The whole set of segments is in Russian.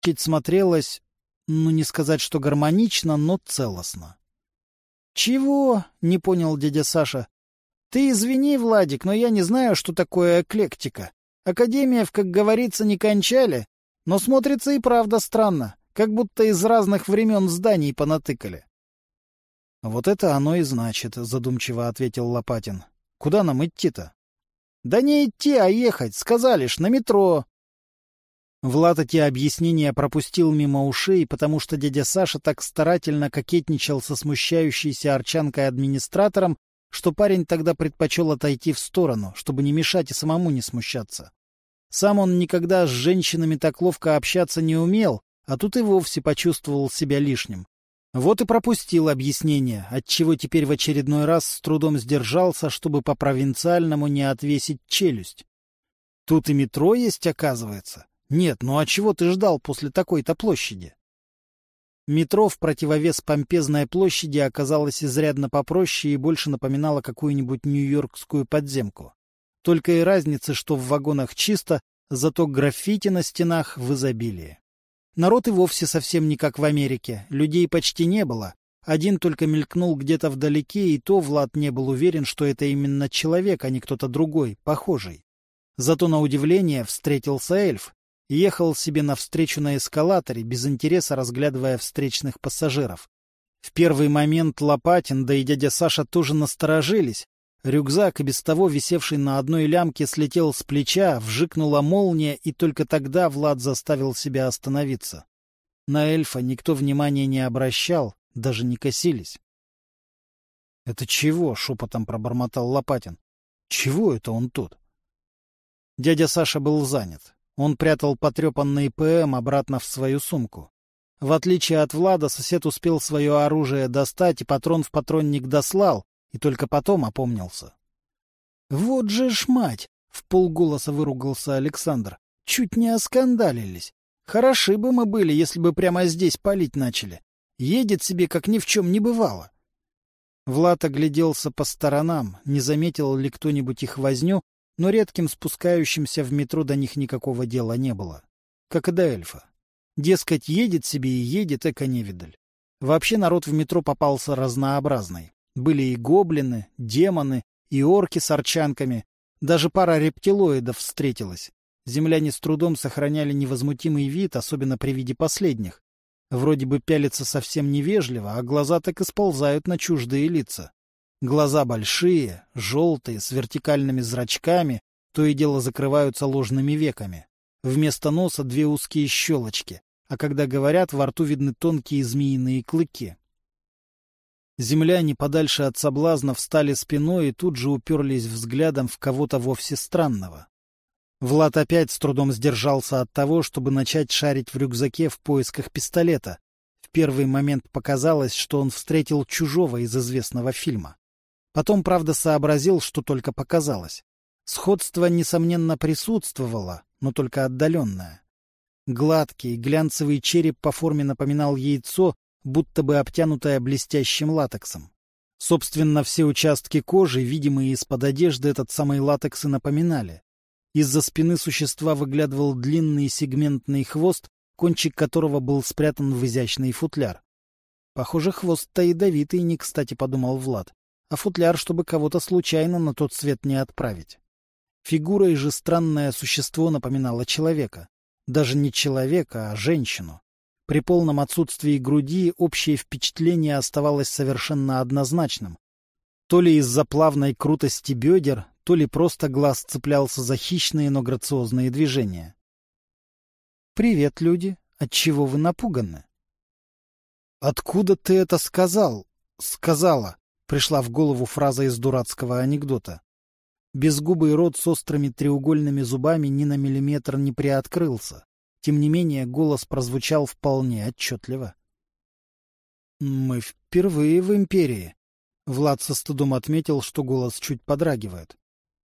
площадь смотрелась, ну, не сказать, что гармонично, но целостно. — Чего? — не понял дядя Саша. — Ты извини, Владик, но я не знаю, что такое эклектика. Академиев, как говорится, не кончали, но смотрится и правда странно, как будто из разных времен зданий понатыкали. — Вот это оно и значит, — задумчиво ответил Лопатин. — Куда нам идти-то? — Да не идти, а ехать, сказали ж, на метро. Влад эти объяснения пропустил мимо ушей, потому что дядя Саша так старательно кокетничал со смущающейся арчанкой-администратором, что парень тогда предпочел отойти в сторону, чтобы не мешать и самому не смущаться. Сам он никогда с женщинами так ловко общаться не умел, а тут и вовсе почувствовал себя лишним. Вот и пропустил объяснение, отчего теперь в очередной раз с трудом сдержался, чтобы по-провинциальному не отвесить челюсть. Тут и метро есть, оказывается. Нет, ну а чего ты ждал после такой-то площади? Метро в противовес помпезной площади оказалось изрядно попроще и больше напоминало какую-нибудь нью-йоркскую подземку. Только и разница, что в вагонах чисто, зато граффити на стенах в изобилии. Народ и вовсе совсем не как в Америке, людей почти не было. Один только мелькнул где-то вдалеке, и то Влад не был уверен, что это именно человек, а не кто-то другой, похожий. Зато на удивление встретился эльф, ехал себе навстречу на эскалаторе, без интереса разглядывая встречных пассажиров. В первый момент Лопатин, да и дядя Саша тоже насторожились. Рюкзак, без того висевший на одной лямке, слетел с плеча, вжикнула молния, и только тогда Влад заставил себя остановиться. На эльфа никто внимания не обращал, даже не косились. — Это чего? — шепотом пробормотал Лопатин. — Чего это он тут? Дядя Саша был занят. Он прятал потрепанный ПМ обратно в свою сумку. В отличие от Влада, сосед успел свое оружие достать и патрон в патронник дослал, и только потом опомнился. — Вот же ж мать! — в полголоса выругался Александр. — Чуть не оскандалились. Хороши бы мы были, если бы прямо здесь палить начали. Едет себе, как ни в чем не бывало. Влад огляделся по сторонам, не заметил ли кто-нибудь их возню, но редким спускающимся в метро до них никакого дела не было. Как и до эльфа. Дескать, едет себе и едет, эко-невидаль. Вообще народ в метро попался разнообразный. Были и гоблины, демоны, и орки с арчанками. Даже пара рептилоидов встретилась. Земляне с трудом сохраняли невозмутимый вид, особенно при виде последних. Вроде бы пялятся совсем невежливо, а глаза так и сползают на чуждые лица. Глаза большие, желтые, с вертикальными зрачками, то и дело закрываются ложными веками. Вместо носа две узкие щелочки, а когда говорят, во рту видны тонкие змеиные клыки. Земляне подальше от соблазна встали спиной и тут же уперлись взглядом в кого-то вовсе странного. Влад опять с трудом сдержался от того, чтобы начать шарить в рюкзаке в поисках пистолета. В первый момент показалось, что он встретил чужого из известного фильма. Потом, правда, сообразил, что только показалось. Сходство, несомненно, присутствовало, но только отдаленное. Гладкий, глянцевый череп по форме напоминал яйцо, будто бы обтянутое блестящим латексом. Собственно, все участки кожи, видимые из-под одежды, этот самый латекс и напоминали. Из-за спины существа выглядывал длинный сегментный хвост, кончик которого был спрятан в изящный футляр. Похоже, хвост-то ядовитый, не кстати подумал Влад а футляр, чтобы кого-то случайно на тот свет не отправить. Фигурой же странное существо напоминало человека. Даже не человека, а женщину. При полном отсутствии груди общее впечатление оставалось совершенно однозначным. То ли из-за плавной крутости бедер, то ли просто глаз цеплялся за хищные, но грациозные движения. «Привет, люди! Отчего вы напуганы?» «Откуда ты это сказал?» «Сказала?» Пришла в голову фраза из дурацкого анекдота. Безгубый рот с острыми треугольными зубами ни на миллиметр не приоткрылся. Тем не менее, голос прозвучал вполне отчетливо. «Мы впервые в Империи», — Влад со стыдом отметил, что голос чуть подрагивает.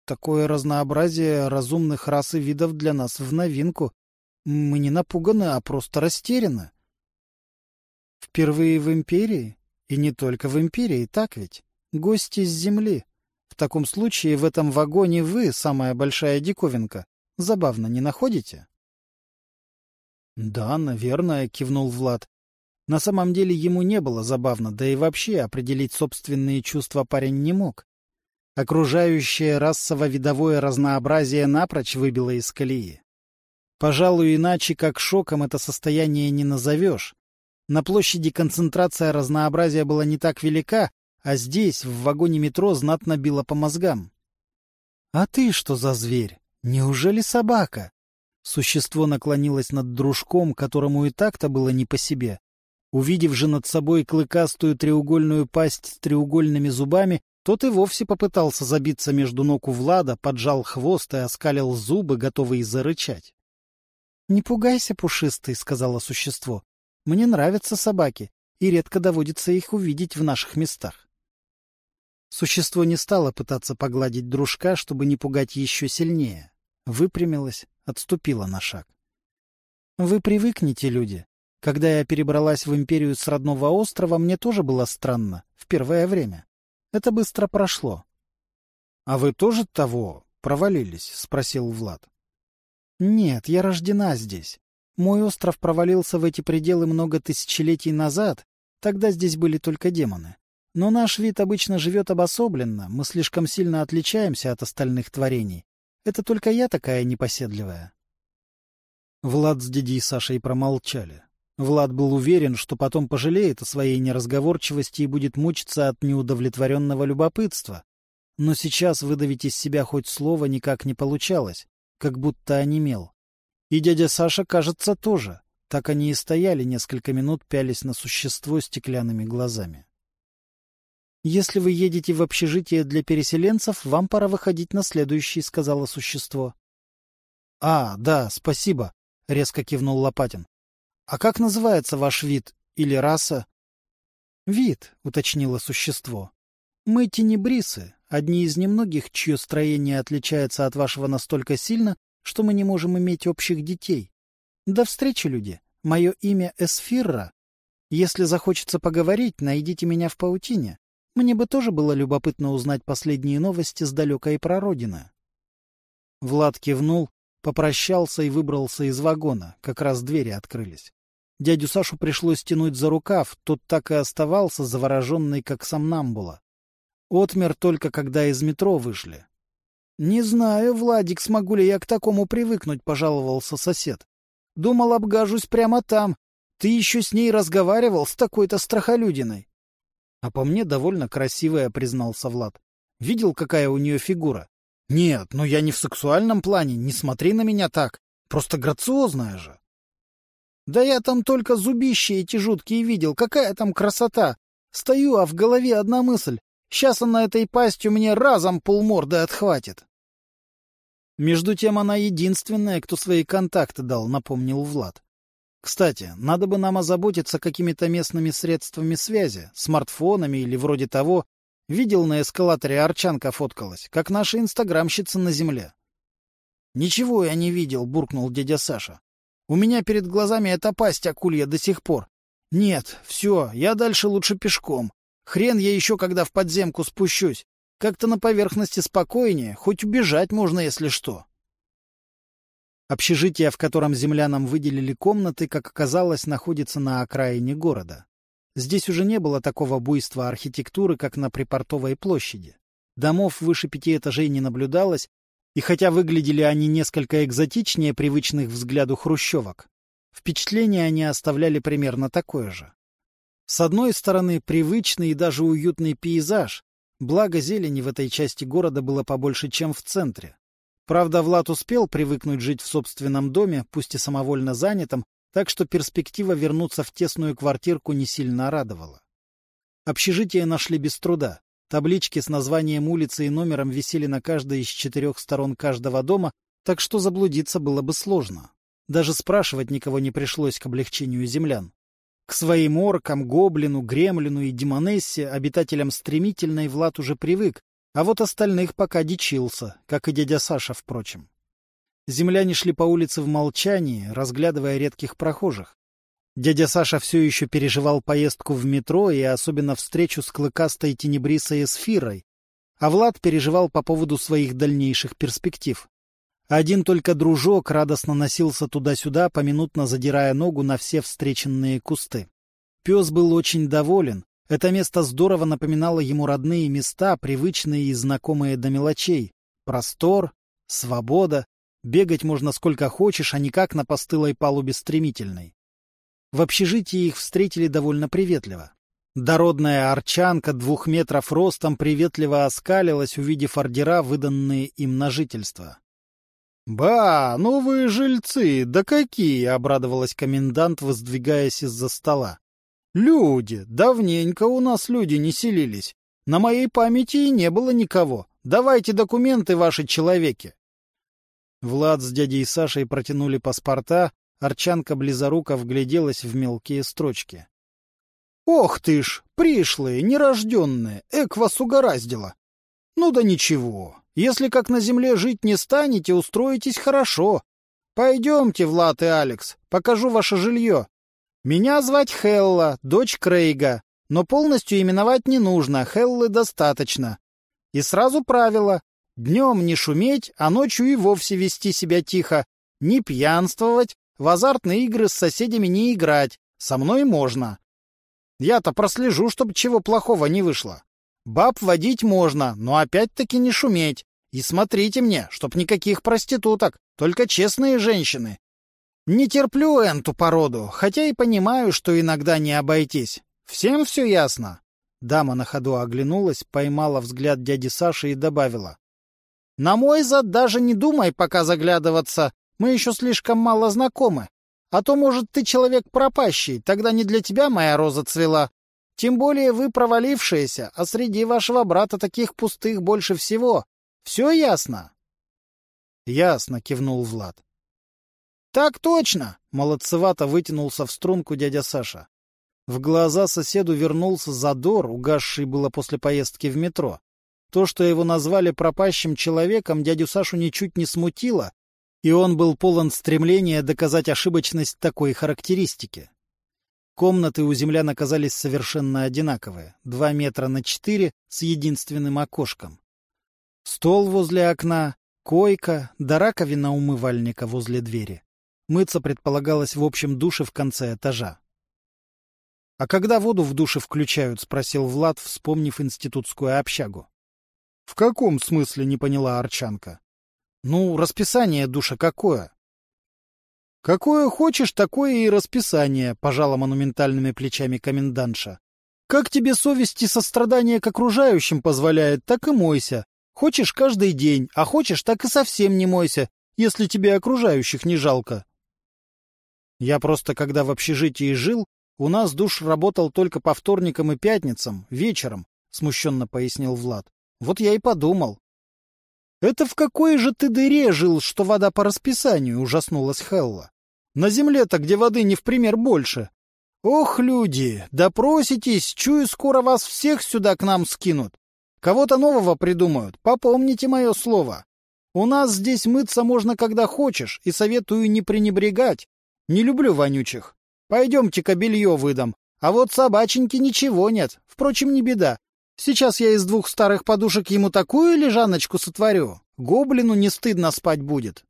«Такое разнообразие разумных рас и видов для нас в новинку. Мы не напуганы, а просто растеряны». «Впервые в Империи?» И не только в империи, так ведь? Гости с земли. В таком случае в этом вагоне вы самая большая диковинка. Забавно, не находите? — Да, наверное, — кивнул Влад. На самом деле ему не было забавно, да и вообще определить собственные чувства парень не мог. Окружающее расово-видовое разнообразие напрочь выбило из колеи. Пожалуй, иначе как шоком это состояние не назовешь. На площади концентрация разнообразия была не так велика, а здесь, в вагоне метро, знатно било по мозгам. — А ты что за зверь? Неужели собака? Существо наклонилось над дружком, которому и так-то было не по себе. Увидев же над собой клыкастую треугольную пасть с треугольными зубами, тот и вовсе попытался забиться между ног у Влада, поджал хвост и оскалил зубы, готовые зарычать. — Не пугайся, пушистый, — сказала существо. — Мне нравятся собаки, и редко доводится их увидеть в наших местах. Существо не стало пытаться погладить дружка, чтобы не пугать еще сильнее. Выпрямилось, отступило на шаг. — Вы привыкнете, люди. Когда я перебралась в империю с родного острова, мне тоже было странно, в первое время. Это быстро прошло. — А вы тоже того провалились? — спросил Влад. — Нет, я рождена здесь. Мой остров провалился в эти пределы много тысячелетий назад, тогда здесь были только демоны. Но наш вид обычно живет обособленно, мы слишком сильно отличаемся от остальных творений. Это только я такая непоседливая. Влад с дядей Сашей промолчали. Влад был уверен, что потом пожалеет о своей неразговорчивости и будет мучиться от неудовлетворенного любопытства. Но сейчас выдавить из себя хоть слово никак не получалось, как будто онемел. И дядя Саша, кажется, тоже. Так они и стояли несколько минут, пялись на существо стеклянными глазами. «Если вы едете в общежитие для переселенцев, вам пора выходить на следующий», — сказала существо. «А, да, спасибо», — резко кивнул Лопатин. «А как называется ваш вид или раса?» «Вид», — уточнило существо. «Мы тенебрисы, одни из немногих, чье строение отличается от вашего настолько сильно, что мы не можем иметь общих детей. До встречи, люди. Мое имя Эсфирра. Если захочется поговорить, найдите меня в паутине. Мне бы тоже было любопытно узнать последние новости с далекой прародины». Влад кивнул, попрощался и выбрался из вагона, как раз двери открылись. Дядю Сашу пришлось тянуть за рукав, тот так и оставался завороженный, как сомнамбула. Отмер только, когда из метро вышли. — Не знаю, Владик, смогу ли я к такому привыкнуть, — пожаловался сосед. — Думал, обгажусь прямо там. Ты еще с ней разговаривал, с такой-то страхолюдиной. — А по мне довольно красивая, — признался Влад. — Видел, какая у нее фигура? — Нет, но я не в сексуальном плане, не смотри на меня так. Просто грациозная же. Да я там только зубища эти жуткие видел. Какая там красота! Стою, а в голове одна мысль. Сейчас она этой пастью мне разом полморды отхватит. Между тем она единственная, кто свои контакты дал, напомнил Влад. Кстати, надо бы нам озаботиться какими-то местными средствами связи, смартфонами или вроде того. Видел на эскалаторе Арчанка фоткалась, как наша инстаграмщица на земле. — Ничего я не видел, — буркнул дядя Саша. У меня перед глазами эта пасть акулья до сих пор. Нет, все, я дальше лучше пешком. Хрен я еще когда в подземку спущусь. Как-то на поверхности спокойнее, хоть убежать можно, если что. Общежитие, в котором землянам выделили комнаты, как оказалось, находится на окраине города. Здесь уже не было такого буйства архитектуры, как на Припортовой площади. Домов выше пяти этажей не наблюдалось, и хотя выглядели они несколько экзотичнее привычных взгляду хрущевок, впечатление они оставляли примерно такое же. С одной стороны, привычный и даже уютный пейзаж, благо зелени в этой части города было побольше, чем в центре. Правда, Влад успел привыкнуть жить в собственном доме, пусть и самовольно занятом, так что перспектива вернуться в тесную квартирку не сильно радовала. Общежитие нашли без труда. Таблички с названием улицы и номером висели на каждой из четырех сторон каждого дома, так что заблудиться было бы сложно. Даже спрашивать никого не пришлось к облегчению землян. К своим оркам, гоблину, гремлину и демонессе, обитателям стремительной, Влад уже привык, а вот остальных пока дичился, как и дядя Саша, впрочем. Земляне шли по улице в молчании, разглядывая редких прохожих. Дядя Саша все еще переживал поездку в метро и особенно встречу с клыкастой тенебрисой Эсфирой, а Влад переживал по поводу своих дальнейших перспектив. Один только дружок радостно носился туда-сюда, поминутно задирая ногу на все встреченные кусты. Пес был очень доволен. Это место здорово напоминало ему родные места, привычные и знакомые до мелочей. Простор, свобода, бегать можно сколько хочешь, а не как на постылой палубе стремительной. В общежитии их встретили довольно приветливо. Дородная арчанка двух метров ростом приветливо оскалилась, увидев ордера, выданные им на жительство. «Ба, новые жильцы, да какие!» — обрадовалась комендант, воздвигаясь из-за стола. «Люди! Давненько у нас люди не селились. На моей памяти и не было никого. Давайте документы, ваши человеки!» Влад с дядей Сашей протянули паспорта, Арчанка близоруко вгляделась в мелкие строчки. «Ох ты ж, пришлые, нерожденные, эк вас угораздило! Ну да ничего, если как на земле жить не станете, устроитесь хорошо. Пойдемте, Влад и Алекс, покажу ваше жилье. Меня звать Хелла, дочь Крейга, но полностью именовать не нужно, Хеллы достаточно. И сразу правило. Днем не шуметь, а ночью и вовсе вести себя тихо. Не пьянствовать, в азартные игры с соседями не играть. Со мной можно. Я-то прослежу, чтобы чего плохого не вышло. Баб водить можно, но опять-таки не шуметь. И смотрите мне, чтоб никаких проституток, только честные женщины. Не терплю эту породу, хотя и понимаю, что иногда не обойтись. Всем все ясно?» Дама на ходу оглянулась, поймала взгляд дяди Саши и добавила. «На мой зад даже не думай пока заглядываться, мы еще слишком мало знакомы. А то, может, ты человек пропащий, тогда не для тебя моя роза цвела. Тем более вы провалившиеся, а среди вашего брата таких пустых больше всего. Все ясно? — Ясно, — кивнул Влад. — Так точно! — молодцевато вытянулся в струнку дядя Саша. В глаза соседу вернулся задор, угасший было после поездки в метро. То, что его назвали пропащим человеком, дядю Сашу ничуть не смутило, и он был полон стремления доказать ошибочность такой характеристики. Комнаты у землян оказались совершенно одинаковые, два метра на четыре с единственным окошком. Стол возле окна, койка, да раковина умывальника возле двери. Мыться предполагалось в общем душе в конце этажа. — А когда воду в душе включают? — спросил Влад, вспомнив институтскую общагу. — В каком смысле, не поняла Арчанка. — Ну, расписание душа какое? — Какое хочешь, такое и расписание, — пожала монументальными плечами комендантша. — Как тебе совесть и сострадание к окружающим позволяет, так и мойся. Хочешь каждый день, а хочешь так и совсем не мойся, если тебе окружающих не жалко. Я просто, когда в общежитии жил, у нас душ работал только по вторникам и пятницам, вечером, — смущенно пояснил Влад. Вот я и подумал. — Это в какой же ты дыре жил, что вода по расписанию? — ужаснулась Хелла. — На земле-то, где воды не в пример больше. Ох, люди, допроситесь, чую, скоро вас всех сюда к нам скинут. Кого-то нового придумают, попомните мое слово. У нас здесь мыться можно когда хочешь, и советую не пренебрегать. Не люблю вонючих. Пойдемте-ка белье выдам. А вот собаченьки ничего нет. Впрочем, не беда. Сейчас я из двух старых подушек ему такую лежаночку сотворю. Гоблину не стыдно спать будет.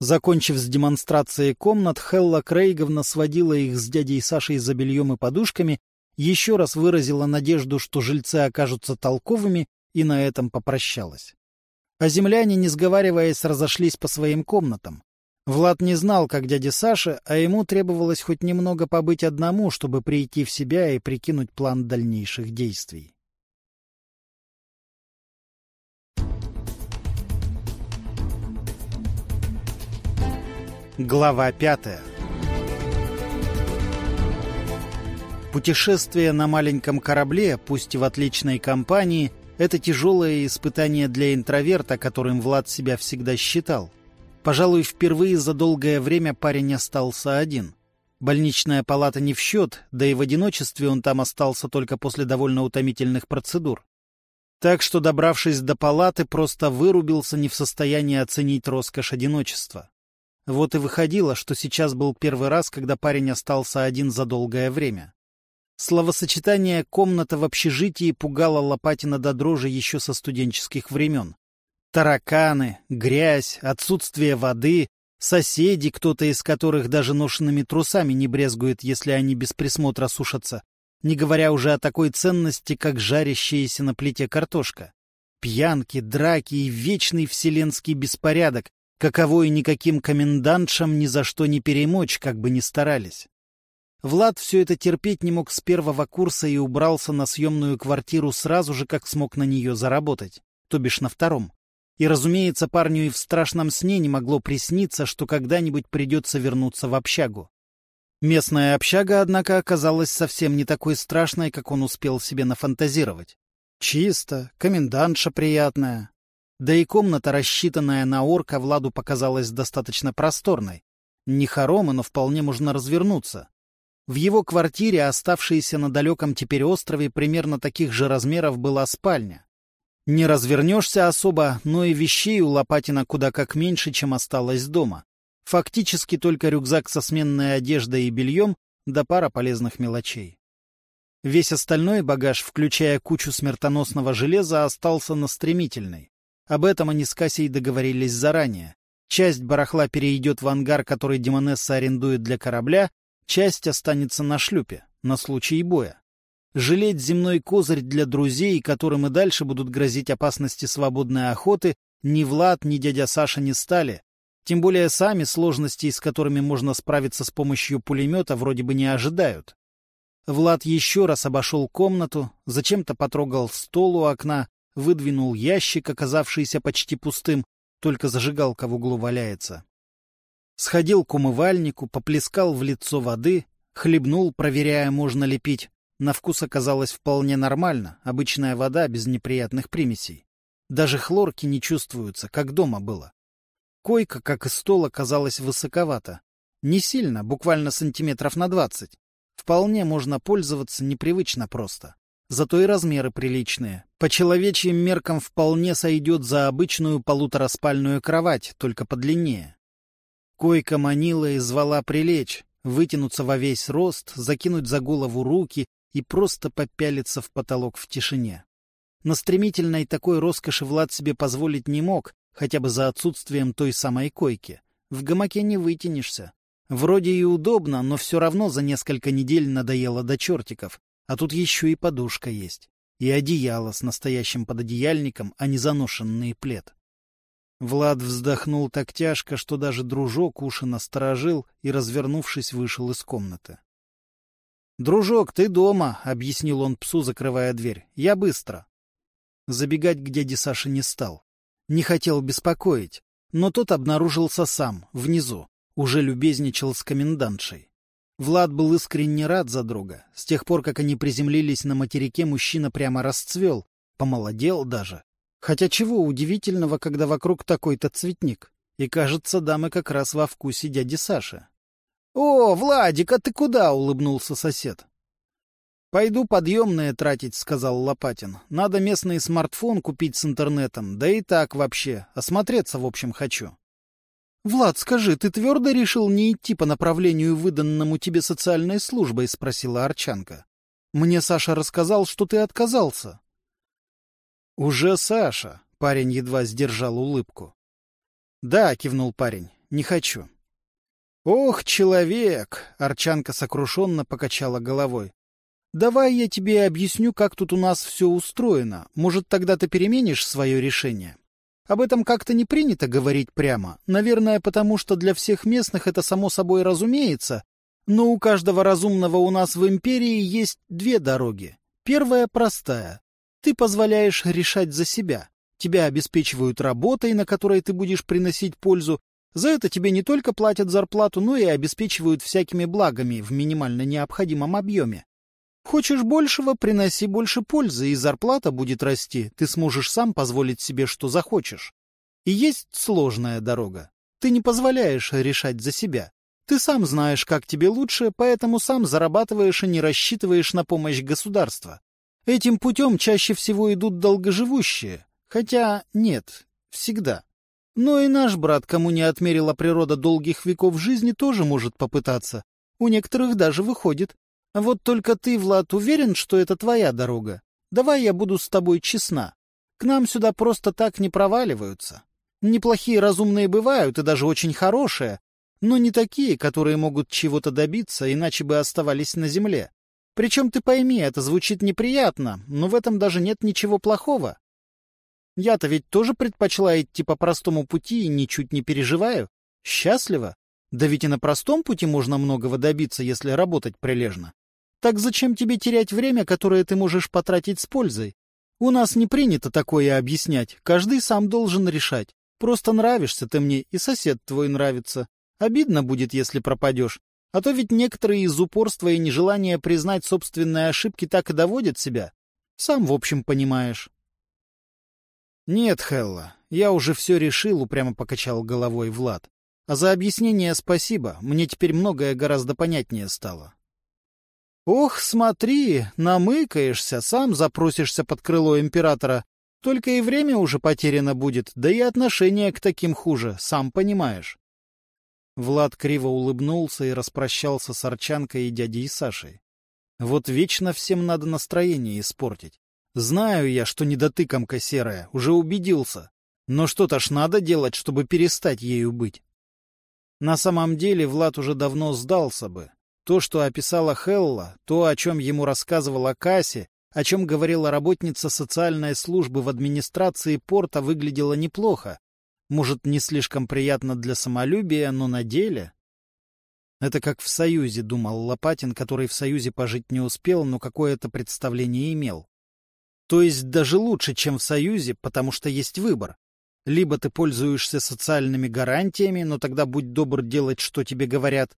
Закончив с демонстрацией комнат, Хелла Крейговна сводила их с дядей Сашей за бельем и подушками еще раз выразила надежду, что жильцы окажутся толковыми, и на этом попрощалась. А земляне, не сговариваясь, разошлись по своим комнатам. Влад не знал, как дядя Саша, а ему требовалось хоть немного побыть одному, чтобы прийти в себя и прикинуть план дальнейших действий. Глава пятая Путешествие на маленьком корабле, пусть и в отличной компании, это тяжелое испытание для интроверта, которым Влад себя всегда считал. Пожалуй, впервые за долгое время парень остался один. Больничная палата не в счет, да и в одиночестве он там остался только после довольно утомительных процедур. Так что, добравшись до палаты, просто вырубился не в состоянии оценить роскошь одиночества. Вот и выходило, что сейчас был первый раз, когда парень остался один за долгое время. Словосочетание «комната в общежитии» пугало Лопатина до дрожи еще со студенческих времен. Тараканы, грязь, отсутствие воды, соседи, кто-то из которых даже ношенными трусами не брезгует, если они без присмотра сушатся, не говоря уже о такой ценности, как жарящаяся на плите картошка. Пьянки, драки и вечный вселенский беспорядок, каковой никаким комендантшам ни за что не перемочь, как бы ни старались. Влад все это терпеть не мог с первого курса и убрался на съемную квартиру сразу же, как смог на нее заработать, то бишь на втором. И, разумеется, парню и в страшном сне не могло присниться, что когда-нибудь придется вернуться в общагу. Местная общага, однако, оказалась совсем не такой страшной, как он успел себе нафантазировать. Чисто, комендантша приятная. Да и комната, рассчитанная на орка, Владу показалась достаточно просторной. Не хоромы, но вполне можно развернуться. В его квартире, оставшейся на далеком теперь острове, примерно таких же размеров была спальня. Не развернешься особо, но и вещей у Лопатина куда как меньше, чем осталось дома. Фактически только рюкзак со сменной одеждой и бельем, да пара полезных мелочей. Весь остальной багаж, включая кучу смертоносного железа, остался на стремительной. Об этом они с Кассией договорились заранее. Часть барахла перейдет в ангар, который Демонесса арендует для корабля, часть останется на шлюпе, на случай боя. Жалеть земной козырь для друзей, которым и дальше будут грозить опасности свободной охоты, ни Влад, ни дядя Саша не стали, тем более сами сложности, с которыми можно справиться с помощью пулемета, вроде бы не ожидают. Влад еще раз обошел комнату, зачем-то потрогал стол у окна, выдвинул ящик, оказавшийся почти пустым, только зажигалка в углу валяется. Сходил к умывальнику, поплескал в лицо воды, хлебнул, проверяя, можно ли пить. На вкус оказалось вполне нормально, обычная вода без неприятных примесей. Даже хлорки не чувствуются, как дома было. Койка, как и стол, оказалась высоковата. Не сильно, буквально сантиметров на двадцать. Вполне можно пользоваться, непривычно просто. Зато и размеры приличные. По человечьим меркам вполне сойдет за обычную полутораспальную кровать, только подлиннее. Койка манила и звала прилечь, вытянуться во весь рост, закинуть за голову руки и просто попялиться в потолок в тишине. На стремительной такой роскоши Влад себе позволить не мог, хотя бы за отсутствием той самой койки. В гамаке не вытянешься. Вроде и удобно, но все равно за несколько недель надоело до чертиков. А тут еще и подушка есть. И одеяло с настоящим пододеяльником, а не заношенный плед. Влад вздохнул так тяжко, что даже дружок уши насторожил и, развернувшись, вышел из комнаты. «Дружок, ты дома», — объяснил он псу, закрывая дверь. «Я быстро». Забегать к дяде Саше не стал. Не хотел беспокоить, но тот обнаружился сам, внизу, уже любезничал с комендантшей. Влад был искренне рад за друга. С тех пор, как они приземлились на материке, мужчина прямо расцвел, помолодел даже. Хотя чего удивительного, когда вокруг такой-то цветник? И, кажется, дамы как раз во вкусе дяди Саши. — О, Владик, а ты куда? — улыбнулся сосед. «Пойду подъемные тратить», — сказал Лопатин. «Надо местный смартфон купить с интернетом, да и так вообще. Осмотреться, в общем, хочу». «Влад, скажи, ты твердо решил не идти по направлению, выданному тебе социальной службой?» — спросила Арчанка. «Мне Саша рассказал, что ты отказался». «Уже Саша», — парень едва сдержал улыбку. «Да», — кивнул парень, — «не хочу». «Ох, человек!» — Арчанка сокрушенно покачала головой. Давай я тебе объясню, как тут у нас все устроено. Может, тогда ты переменишь свое решение? Об этом как-то не принято говорить прямо. Наверное, потому что для всех местных это само собой разумеется. Но у каждого разумного у нас в империи есть две дороги. Первая простая. Ты позволяешь решать за себя. Тебя обеспечивают работой, на которой ты будешь приносить пользу. За это тебе не только платят зарплату, но и обеспечивают всякими благами в минимально необходимом объеме. Хочешь большего, приноси больше пользы, и зарплата будет расти, ты сможешь сам позволить себе, что захочешь. И есть сложная дорога. Ты не позволяешь решать за себя. Ты сам знаешь, как тебе лучше, поэтому сам зарабатываешь и не рассчитываешь на помощь государства. Этим путем чаще всего идут долгоживущие. Хотя нет, всегда. Но и наш брат, кому не отмерила природа долгих веков жизни, тоже может попытаться. У некоторых даже выходит. Вот только ты, Влад, уверен, что это твоя дорога? Давай я буду с тобой честна. К нам сюда просто так не проваливаются. Неплохие разумные бывают, и даже очень хорошие, но не такие, которые могут чего-то добиться, иначе бы оставались на земле. Причем ты пойми, это звучит неприятно, но в этом даже нет ничего плохого. Я-то ведь тоже предпочла идти по простому пути и ничуть не переживаю. Счастлива. Да ведь и на простом пути можно многого добиться, если работать прилежно. Так зачем тебе терять время, которое ты можешь потратить с пользой? У нас не принято такое объяснять, каждый сам должен решать. Просто нравишься ты мне, и сосед твой нравится. Обидно будет, если пропадешь. А то ведь некоторые из упорства и нежелания признать собственные ошибки так и доводят себя. Сам, в общем, понимаешь. Нет, Хелла, я уже все решил, упрямо покачал головой Влад. А за объяснение спасибо, мне теперь многое гораздо понятнее стало. Ох, смотри, намыкаешься, сам запросишься под крыло императора. Только и время уже потеряно будет, да и отношение к таким хуже, сам понимаешь. Влад криво улыбнулся и распрощался с Арчанкой и дядей Сашей. Вот вечно всем надо настроение испортить. Знаю я, что недотыкомка серая, уже убедился. Но что-то ж надо делать, чтобы перестать ею быть. На самом деле Влад уже давно сдался бы. То, что описала Хелла, то, о чем ему рассказывала Касси, о чем говорила работница социальной службы в администрации порта, выглядело неплохо. Может, не слишком приятно для самолюбия, но на деле... Это как в Союзе, думал Лопатин, который в Союзе пожить не успел, но какое-то представление имел. То есть даже лучше, чем в Союзе, потому что есть выбор. Либо ты пользуешься социальными гарантиями, но тогда будь добр делать, что тебе говорят,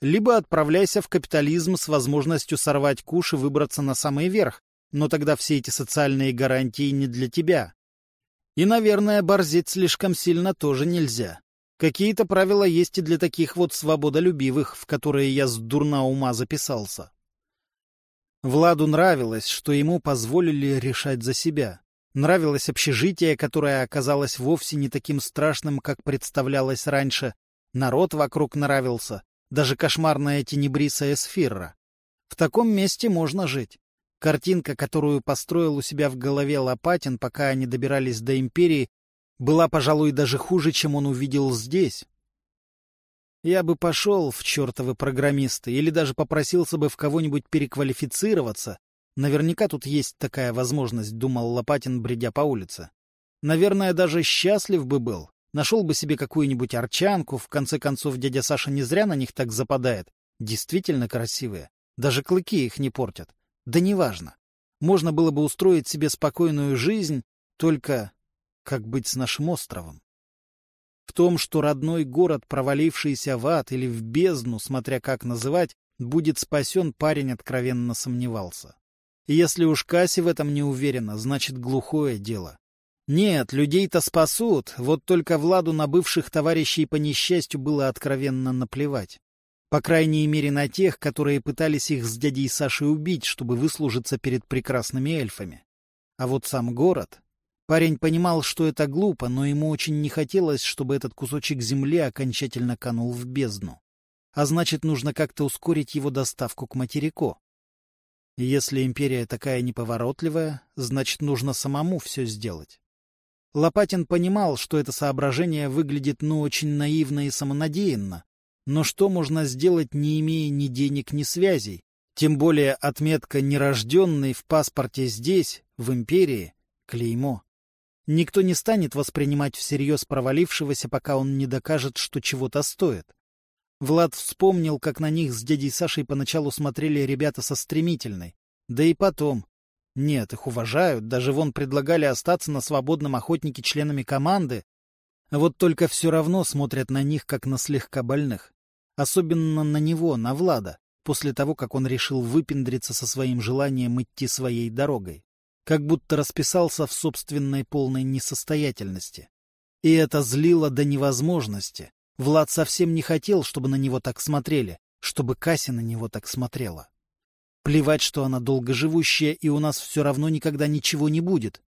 либо отправляйся в капитализм с возможностью сорвать куш и выбраться на самый верх, но тогда все эти социальные гарантии не для тебя. И, наверное, борзеть слишком сильно тоже нельзя. Какие-то правила есть и для таких вот свободолюбивых, в которые я с дурна ума записался. Владу нравилось, что ему позволили решать за себя. Нравилось общежитие, которое оказалось вовсе не таким страшным, как представлялось раньше. Народ вокруг нравился, даже кошмарная тенебрисая сфера. В таком месте можно жить. Картинка, которую построил у себя в голове Лопатин, пока они добирались до империи, была, пожалуй, даже хуже, чем он увидел здесь. Я бы пошел в чертовы программисты или даже попросился бы в кого-нибудь переквалифицироваться. Наверняка тут есть такая возможность, — думал Лопатин, бредя по улице. Наверное, даже счастлив бы был. Нашел бы себе какую-нибудь арчанку, в конце концов, дядя Саша не зря на них так западает. Действительно красивые. Даже клыки их не портят. Да неважно. Можно было бы устроить себе спокойную жизнь, только как быть с нашим островом? В том, что родной город, провалившийся в ад или в бездну, смотря как называть, будет спасен, парень откровенно сомневался. Если уж Касси в этом не уверена, значит глухое дело. Нет, людей-то спасут, вот только Владу на бывших товарищей по несчастью было откровенно наплевать. По крайней мере, на тех, которые пытались их с дядей Сашей убить, чтобы выслужиться перед прекрасными эльфами. А вот сам город... Парень понимал, что это глупо, но ему очень не хотелось, чтобы этот кусочек земли окончательно канул в бездну. А значит, нужно как-то ускорить его доставку к материку. Если империя такая неповоротливая, значит, нужно самому все сделать. Лопатин понимал, что это соображение выглядит ну очень наивно и самонадеянно, но что можно сделать, не имея ни денег, ни связей? Тем более отметка «нерожденный» в паспорте здесь, в империи, клеймо. Никто не станет воспринимать всерьез провалившегося, пока он не докажет, что чего-то стоит. Влад вспомнил, как на них с дядей Сашей поначалу смотрели ребята со стремительной. Да и потом. Нет, их уважают, даже вон предлагали остаться на свободном охотнике членами команды. Вот только все равно смотрят на них, как на слегка больных. Особенно на него, на Влада, после того, как он решил выпендриться со своим желанием идти своей дорогой. Как будто расписался в собственной полной несостоятельности. И это злило до невозможности. Влад совсем не хотел, чтобы на него так смотрели, чтобы Кася на него так смотрела. Плевать, что она долгоживущая, и у нас все равно никогда ничего не будет.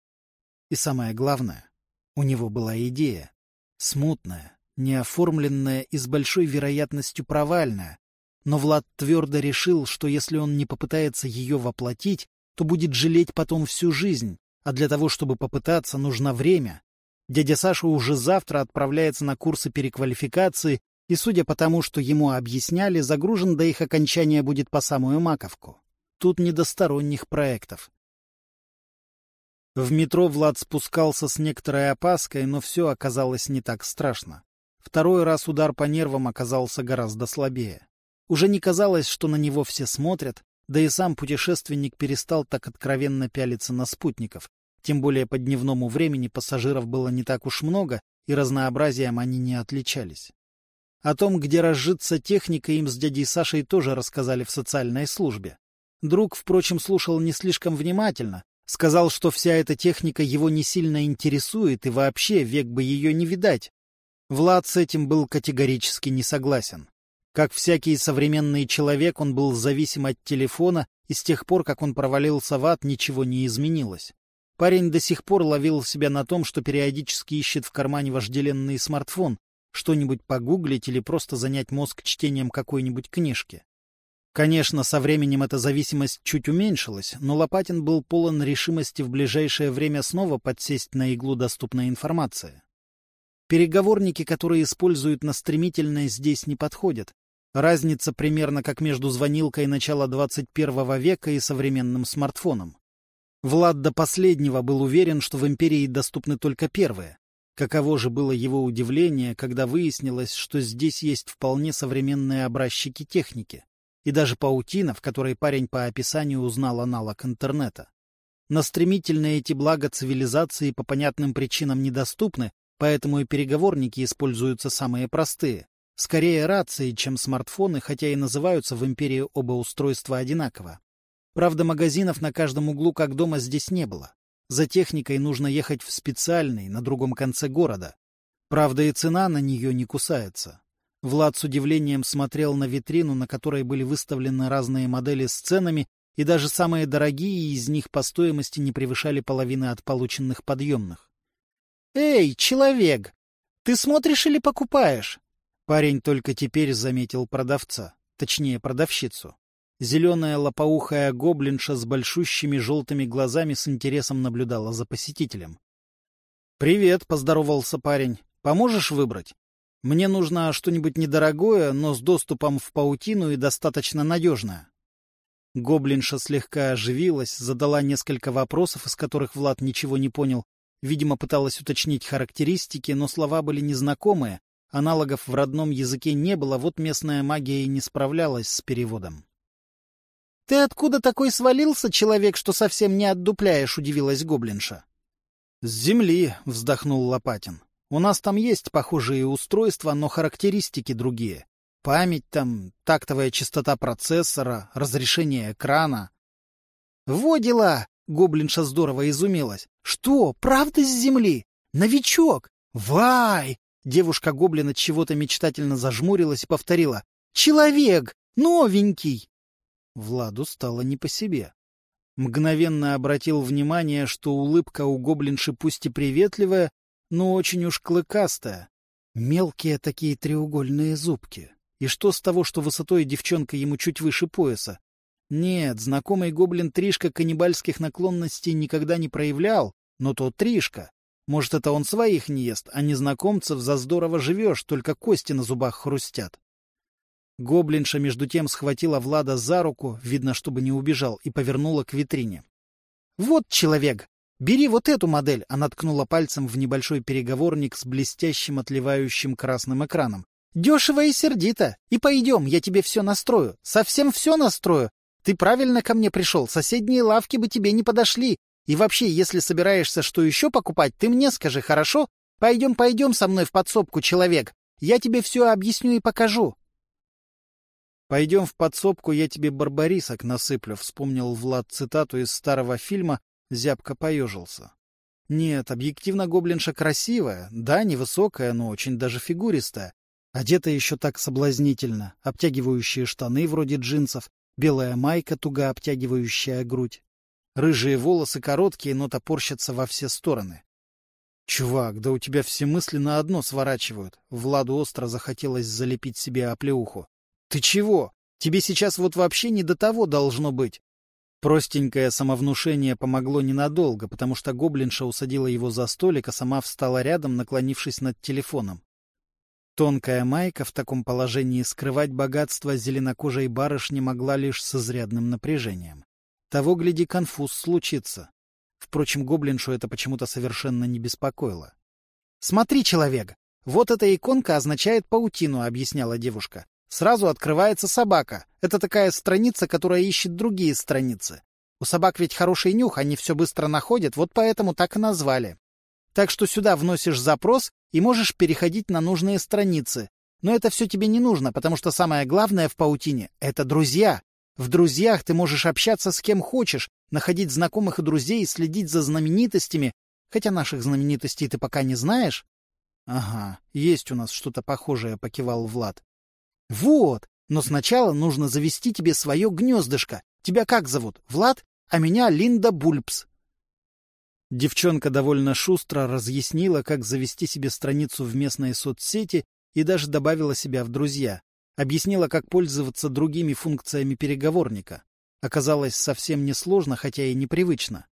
И самое главное, у него была идея. Смутная, неоформленная и с большой вероятностью провальная. Но Влад твердо решил, что если он не попытается ее воплотить, то будет жалеть потом всю жизнь, а для того, чтобы попытаться, нужно время. Дядя Саша уже завтра отправляется на курсы переквалификации, и, судя по тому, что ему объясняли, загружен до их окончания будет по самую маковку. Тут не до сторонних проектов. В метро Влад спускался с некоторой опаской, но все оказалось не так страшно. Второй раз удар по нервам оказался гораздо слабее. Уже не казалось, что на него все смотрят, да и сам путешественник перестал так откровенно пялиться на спутников. Тем более по дневному времени пассажиров было не так уж много, и разнообразием они не отличались. О том, где разжиться техника, им с дядей Сашей тоже рассказали в социальной службе. Друг, впрочем, слушал не слишком внимательно, сказал, что вся эта техника его не сильно интересует и вообще век бы ее не видать. Влад с этим был категорически не согласен. Как всякий современный человек, он был зависим от телефона, и с тех пор, как он провалился в ад, ничего не изменилось. Парень до сих пор ловил себя на том, что периодически ищет в кармане вожделенный смартфон, что-нибудь погуглить или просто занять мозг чтением какой-нибудь книжки. Конечно, со временем эта зависимость чуть уменьшилась, но Лопатин был полон решимости в ближайшее время снова подсесть на иглу доступной информации. Переговорники, которые используют на стремительное, здесь не подходят. Разница примерно как между звонилкой начала 21 века и современным смартфоном. Влад до последнего был уверен, что в империи доступны только первые. Каково же было его удивление, когда выяснилось, что здесь есть вполне современные образчики техники и даже паутина, в которой парень по описанию узнал аналог интернета. Но стремительные эти блага цивилизации по понятным причинам недоступны, поэтому и переговорники используются самые простые. Скорее рации, чем смартфоны, хотя и называются в империи оба устройства одинаково. Правда, магазинов на каждом углу как дома здесь не было. За техникой нужно ехать в специальный, на другом конце города. Правда, и цена на нее не кусается. Влад с удивлением смотрел на витрину, на которой были выставлены разные модели с ценами, и даже самые дорогие из них по стоимости не превышали половины от полученных подъемных. «Эй, человек! Ты смотришь или покупаешь?» Парень только теперь заметил продавца, точнее продавщицу. Зеленая лопоухая гоблинша с большущими желтыми глазами с интересом наблюдала за посетителем. «Привет», — поздоровался парень. «Поможешь выбрать? Мне нужно что-нибудь недорогое, но с доступом в паутину и достаточно надежное». Гоблинша слегка оживилась, задала несколько вопросов, из которых Влад ничего не понял. Видимо, пыталась уточнить характеристики, но слова были незнакомые, аналогов в родном языке не было, вот местная магия и не справлялась с переводом. — Ты откуда такой свалился, человек, что совсем не отдупляешь? — удивилась гоблинша. — С земли, — вздохнул Лопатин. — У нас там есть похожие устройства, но характеристики другие. Память там, тактовая частота процессора, разрешение экрана. — Во дела! — гоблинша здорово изумилась. — Что, правда с земли? Новичок? Вай! Девушка-гоблин от чего-то мечтательно зажмурилась и повторила. — Человек! Новенький! Владу стало не по себе. Мгновенно обратил внимание, что улыбка у гоблинши пусть и приветливая, но очень уж клыкастая. Мелкие такие треугольные зубки. И что с того, что высотой девчонка ему чуть выше пояса? Нет, знакомый гоблин Тришка каннибальских наклонностей никогда не проявлял, но то Тришка. Может, это он своих не ест, а незнакомцев за здорово живешь, только кости на зубах хрустят. Гоблинша между тем схватила Влада за руку, видно, чтобы не убежал, и повернула к витрине. — Вот человек! Бери вот эту модель! — она ткнула пальцем в небольшой переговорник с блестящим отливающим красным экраном. — Дешево и сердито! И пойдем, я тебе все настрою. Совсем все настрою. Ты правильно ко мне пришел, соседние лавки бы тебе не подошли. И вообще, если собираешься что еще покупать, ты мне скажи, хорошо? Пойдем, пойдем со мной в подсобку, человек. Я тебе все объясню и покажу. «Пойдем в подсобку, я тебе барбарисок насыплю», — вспомнил Влад цитату из старого фильма, зябко поежился. «Нет, объективно гоблинша красивая, да, невысокая, но очень даже фигуристая. Одета еще так соблазнительно, обтягивающие штаны вроде джинсов, белая майка, туго обтягивающая грудь. Рыжие волосы короткие, но топорщатся во все стороны. «Чувак, да у тебя все мысли на одно сворачивают». Владу остро захотелось залепить себе оплеуху. Ты чего? Тебе сейчас вот вообще не до того должно быть. Простенькое самовнушение помогло ненадолго, потому что гоблинша усадила его за столик, а сама встала рядом, наклонившись над телефоном. Тонкая майка в таком положении скрывать богатство зеленокожей барышни могла лишь с изрядным напряжением. Того, гляди, конфуз случится. Впрочем, гоблиншу это почему-то совершенно не беспокоило. — Смотри, человек, вот эта иконка означает паутину, — объясняла девушка. Сразу открывается собака. Это такая страница, которая ищет другие страницы. У собак ведь хороший нюх, они все быстро находят, вот поэтому так и назвали. Так что сюда вносишь запрос и можешь переходить на нужные страницы. Но это все тебе не нужно, потому что самое главное в паутине — это друзья. В друзьях ты можешь общаться с кем хочешь, находить знакомых и друзей, следить за знаменитостями. Хотя наших знаменитостей ты пока не знаешь. — Ага, есть у нас что-то похожее, — покивал Влад. — Вот, но сначала нужно завести тебе свое гнездышко. Тебя как зовут? Влад? А меня Линда Бульбс. Девчонка довольно шустро разъяснила, как завести себе страницу в местной соцсети и даже добавила себя в друзья. Объяснила, как пользоваться другими функциями переговорника. Оказалось совсем несложно, хотя и непривычно.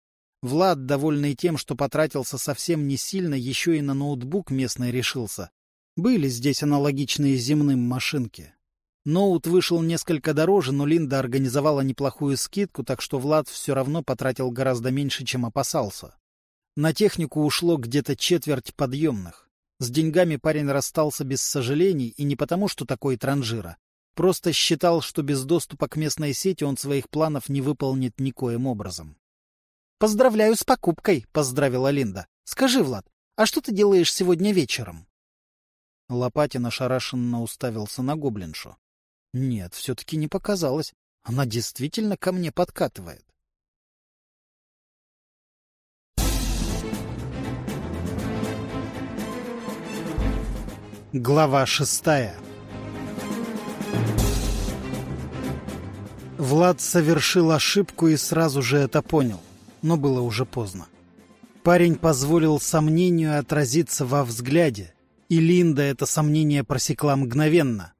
Влад, довольный тем, что потратился совсем не сильно, еще и на ноутбук местный решился. Были здесь аналогичные земным машинки. Ноут вышел несколько дороже, но Линда организовала неплохую скидку, так что Влад все равно потратил гораздо меньше, чем опасался. На технику ушло где-то четверть подъемных. С деньгами парень расстался без сожалений, и не потому, что такой транжира. Просто считал, что без доступа к местной сети он своих планов не выполнит никоим образом. — Поздравляю с покупкой, — поздравила Линда. — Скажи, Влад, а что ты делаешь сегодня вечером? Лопатин ошарашенно уставился на гоблиншу. Нет, все-таки не показалось. Она действительно ко мне подкатывает. Глава шестая Влад совершил ошибку и сразу же это понял, но было уже поздно. Парень позволил сомнению отразиться во взгляде, и Линда это сомнение просекла мгновенно.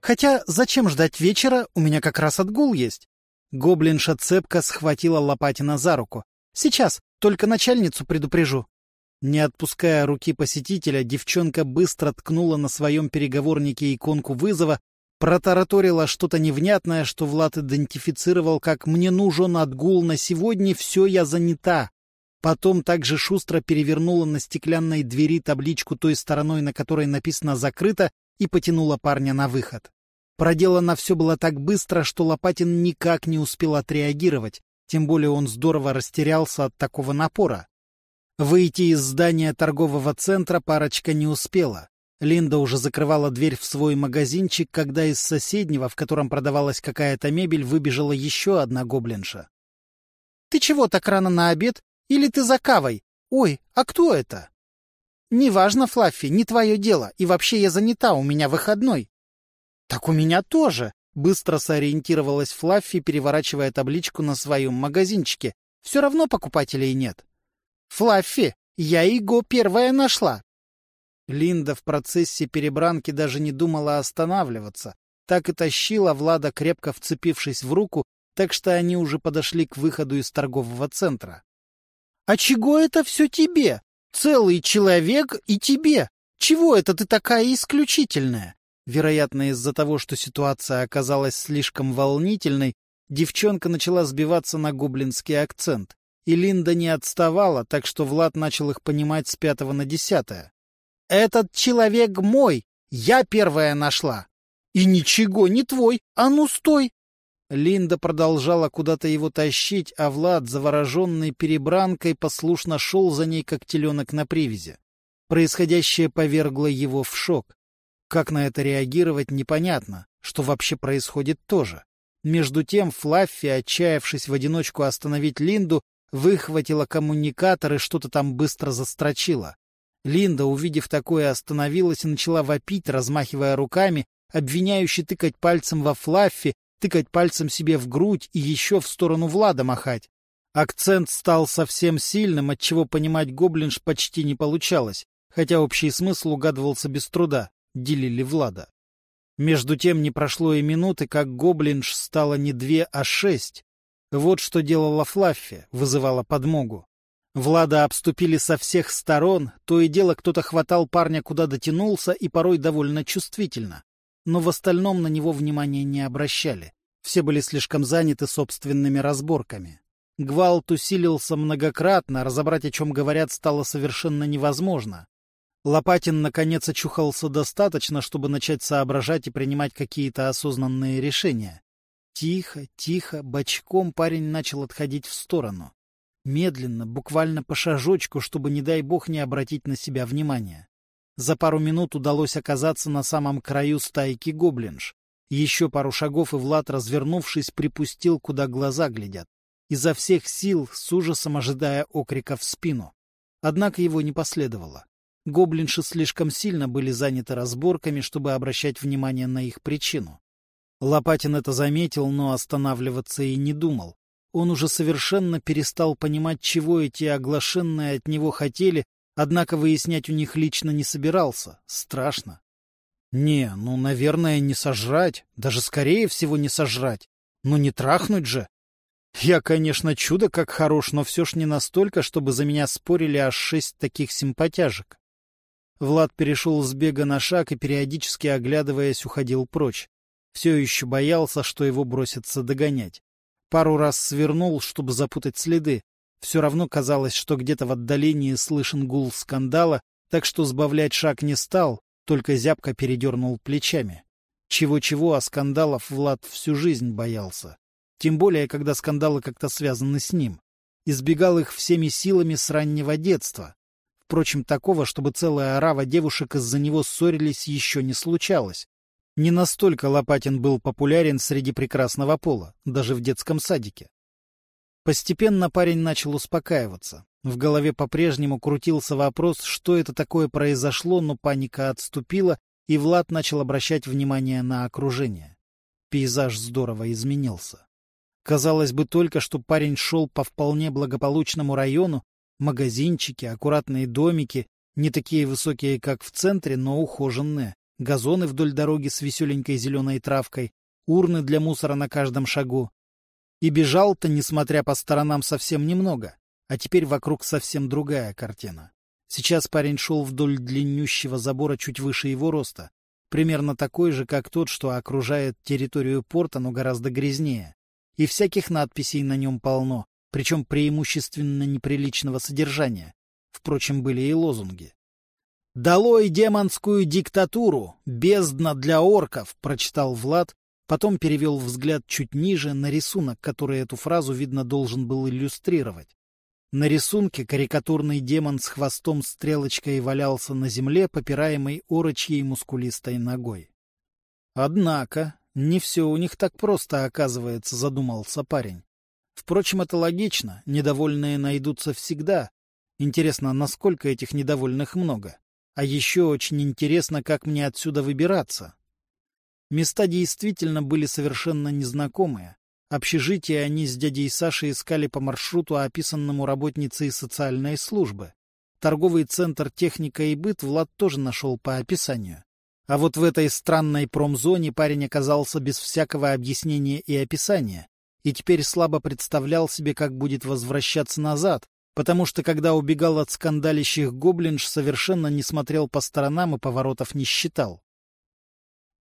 «Хотя зачем ждать вечера, у меня как раз отгул есть». Гоблинша цепко схватила Лопатина за руку. «Сейчас, только начальницу предупрежу». Не отпуская руки посетителя, девчонка быстро ткнула на своем переговорнике иконку вызова, протараторила что-то невнятное, что Влад идентифицировал как «мне нужен отгул на сегодня, все, я занята». Потом также шустро перевернула на стеклянной двери табличку той стороной, на которой написано «закрыто», и потянула парня на выход. Проделано все было так быстро, что Лопатин никак не успел отреагировать, тем более он здорово растерялся от такого напора. Выйти из здания торгового центра парочка не успела. Линда уже закрывала дверь в свой магазинчик, когда из соседнего, в котором продавалась какая-то мебель, выбежала еще одна гоблинша. — Ты чего так рано на обед? Или ты за кавой? Ой, а кто это? — Неважно, Флаффи, не твое дело, и вообще я занята, у меня выходной. — Так у меня тоже, — быстро сориентировалась Флаффи, переворачивая табличку на своем магазинчике. — Все равно покупателей нет. — Флаффи, я его первая нашла. Линда в процессе перебранки даже не думала останавливаться. Так и тащила Влада, крепко вцепившись в руку, так что они уже подошли к выходу из торгового центра. — А чего это все тебе? Целый человек и тебе? Чего это ты такая исключительная? Вероятно, из-за того, что ситуация оказалась слишком волнительной, девчонка начала сбиваться на гоблинский акцент и Линда не отставала, так что Влад начал их понимать с пятого на десятое. «Этот человек мой! Я первая нашла!» «И ничего не твой! А ну, стой!» Линда продолжала куда-то его тащить, а Влад, завороженный перебранкой, послушно шел за ней, как теленок на привязи. Происходящее повергло его в шок. Как на это реагировать, непонятно, что вообще происходит тоже. Между тем Флаффи, отчаявшись в одиночку остановить Линду, выхватила коммуникатор и что-то там быстро застрочила. Линда, увидев такое, остановилась и начала вопить, размахивая руками, обвиняюще тыкать пальцем во Флаффи, тыкать пальцем себе в грудь и еще в сторону Влада махать. Акцент стал совсем сильным, отчего понимать гоблинш почти не получалось, хотя общий смысл угадывался без труда, делили Влада. Между тем не прошло и минуты, как гоблинш стало не две, а шесть. Вот что делала Флаффи, вызывала подмогу. Влада обступили со всех сторон, то и дело кто-то хватал парня куда дотянулся и порой довольно чувствительно. Но в остальном на него внимания не обращали. Все были слишком заняты собственными разборками. Гвалт усилился многократно, разобрать, о чем говорят, стало совершенно невозможно. Лопатин, наконец, очухался достаточно, чтобы начать соображать и принимать какие-то осознанные решения. Тихо, тихо, бочком парень начал отходить в сторону. Медленно, буквально по шажочку, чтобы, не дай бог, не обратить на себя внимания. За пару минут удалось оказаться на самом краю стайки гоблинж. Еще пару шагов, и Влад, развернувшись, припустил, куда глаза глядят. Изо всех сил, с ужасом ожидая окрика в спину. Однако его не последовало. Гоблинши слишком сильно были заняты разборками, чтобы обращать внимание на их причину. Лопатин это заметил, но останавливаться и не думал. Он уже совершенно перестал понимать, чего эти оглашенные от него хотели, однако выяснять у них лично не собирался. Страшно. Не, ну, наверное, не сожрать. Даже скорее всего не сожрать. Но не трахнуть же. Я, конечно, чудо как хорош, но все ж не настолько, чтобы за меня спорили аж шесть таких симпатяжек. Влад перешел с бега на шаг и, периодически оглядываясь, уходил прочь. Все еще боялся, что его бросятся догонять. Пару раз свернул, чтобы запутать следы. Все равно казалось, что где-то в отдалении слышен гул скандала, так что сбавлять шаг не стал, только зябко передернул плечами. Чего-чего, а скандалов Влад всю жизнь боялся. Тем более, когда скандалы как-то связаны с ним. Избегал их всеми силами с раннего детства. Впрочем, такого, чтобы целая орава девушек из-за него ссорились, еще не случалось. Не настолько Лопатин был популярен среди прекрасного пола, даже в детском садике. Постепенно парень начал успокаиваться. В голове по-прежнему крутился вопрос, что это такое произошло, но паника отступила, и Влад начал обращать внимание на окружение. Пейзаж здорово изменился. Казалось бы только, что парень шел по вполне благополучному району, магазинчики, аккуратные домики, не такие высокие, как в центре, но ухоженные газоны вдоль дороги с веселенькой зеленой травкой, урны для мусора на каждом шагу. И бежал-то, несмотря по сторонам, совсем немного, а теперь вокруг совсем другая картина. Сейчас парень шел вдоль длиннющего забора чуть выше его роста, примерно такой же, как тот, что окружает территорию порта, но гораздо грязнее. И всяких надписей на нем полно, причем преимущественно неприличного содержания. Впрочем, были и лозунги. «Долой демонскую диктатуру! Бездна для орков!» — прочитал Влад, потом перевел взгляд чуть ниже на рисунок, который эту фразу, видно, должен был иллюстрировать. На рисунке карикатурный демон с хвостом стрелочкой валялся на земле, попираемой орочьей мускулистой ногой. Однако, не все у них так просто, оказывается, задумался парень. Впрочем, это логично, недовольные найдутся всегда. Интересно, насколько этих недовольных много? А еще очень интересно, как мне отсюда выбираться. Места действительно были совершенно незнакомые. Общежитие они с дядей Сашей искали по маршруту, описанному работницей социальной службы. Торговый центр «Техника и быт» Влад тоже нашел по описанию. А вот в этой странной промзоне парень оказался без всякого объяснения и описания, и теперь слабо представлял себе, как будет возвращаться назад, потому что, когда убегал от скандалищих гоблинж, совершенно не смотрел по сторонам и поворотов не считал. —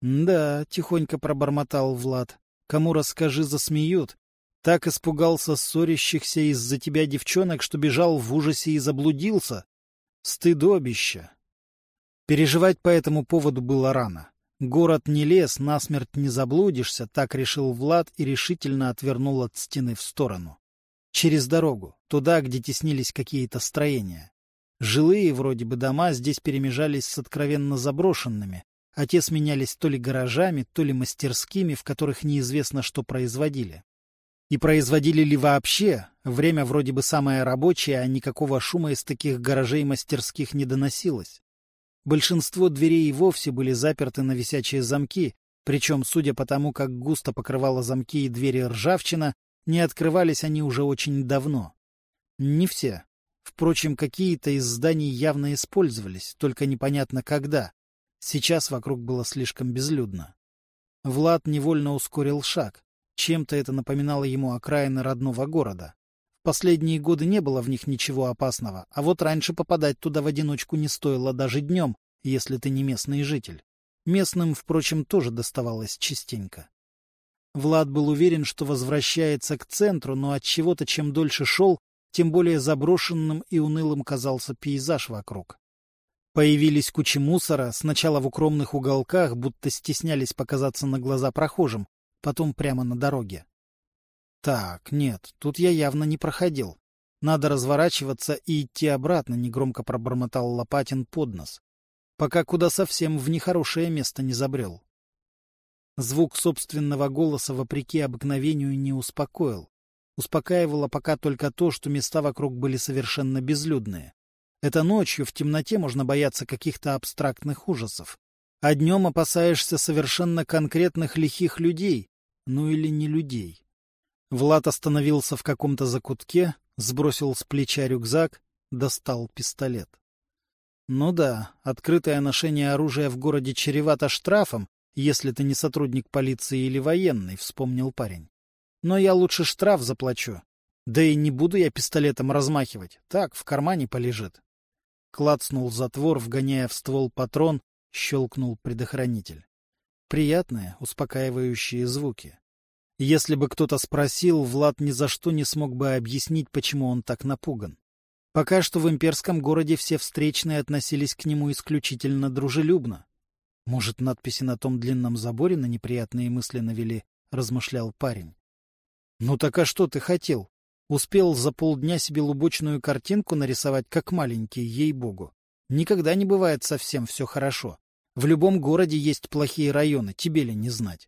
Да, — тихонько пробормотал Влад, — кому расскажи, засмеют. Так испугался ссорящихся из-за тебя девчонок, что бежал в ужасе и заблудился. Стыдобище. Переживать по этому поводу было рано. Город не лес, насмерть не заблудишься, так решил Влад и решительно отвернул от стены в сторону. Через дорогу, туда, где теснились какие-то строения. Жилые вроде бы дома здесь перемежались с откровенно заброшенными, а те сменялись то ли гаражами, то ли мастерскими, в которых неизвестно, что производили. И производили ли вообще? Время вроде бы самое рабочее, а никакого шума из таких гаражей мастерских не доносилось. Большинство дверей и вовсе были заперты на висячие замки, причем, судя по тому, как густо покрывала замки и двери ржавчина, не открывались они уже очень давно. Не все. Впрочем, какие-то из зданий явно использовались, только непонятно когда. Сейчас вокруг было слишком безлюдно. Влад невольно ускорил шаг. Чем-то это напоминало ему окраины родного города. В последние годы не было в них ничего опасного, а вот раньше попадать туда в одиночку не стоило даже днем, если ты не местный житель. Местным, впрочем, тоже доставалось частенько. Влад был уверен, что возвращается к центру, но от чего-то чем дольше шел, тем более заброшенным и унылым казался пейзаж вокруг. Появились кучи мусора, сначала в укромных уголках, будто стеснялись показаться на глаза прохожим, потом прямо на дороге. Так, нет, тут я явно не проходил. Надо разворачиваться и идти обратно, негромко пробормотал Лопатин под нос, пока куда совсем в нехорошее место не забрел. Звук собственного голоса, вопреки обыкновению, не успокоил. Успокаивало пока только то, что места вокруг были совершенно безлюдные. Это ночью в темноте можно бояться каких-то абстрактных ужасов. А днем опасаешься совершенно конкретных лихих людей, ну или не людей. Влад остановился в каком-то закутке, сбросил с плеча рюкзак, достал пистолет. Ну да, открытое ношение оружия в городе чревато штрафом, если ты не сотрудник полиции или военный, — вспомнил парень. Но я лучше штраф заплачу. Да и не буду я пистолетом размахивать. Так, в кармане полежит. Клацнул затвор, вгоняя в ствол патрон, щелкнул предохранитель. Приятные, успокаивающие звуки. Если бы кто-то спросил, Влад ни за что не смог бы объяснить, почему он так напуган. Пока что в имперском городе все встречные относились к нему исключительно дружелюбно. Может, надписи на том длинном заборе на неприятные мысли навели, размышлял парень. Ну так а что ты хотел? Успел за полдня себе лубочную картинку нарисовать, как маленький, ей-богу. Никогда не бывает совсем все хорошо. В любом городе есть плохие районы, тебе ли не знать.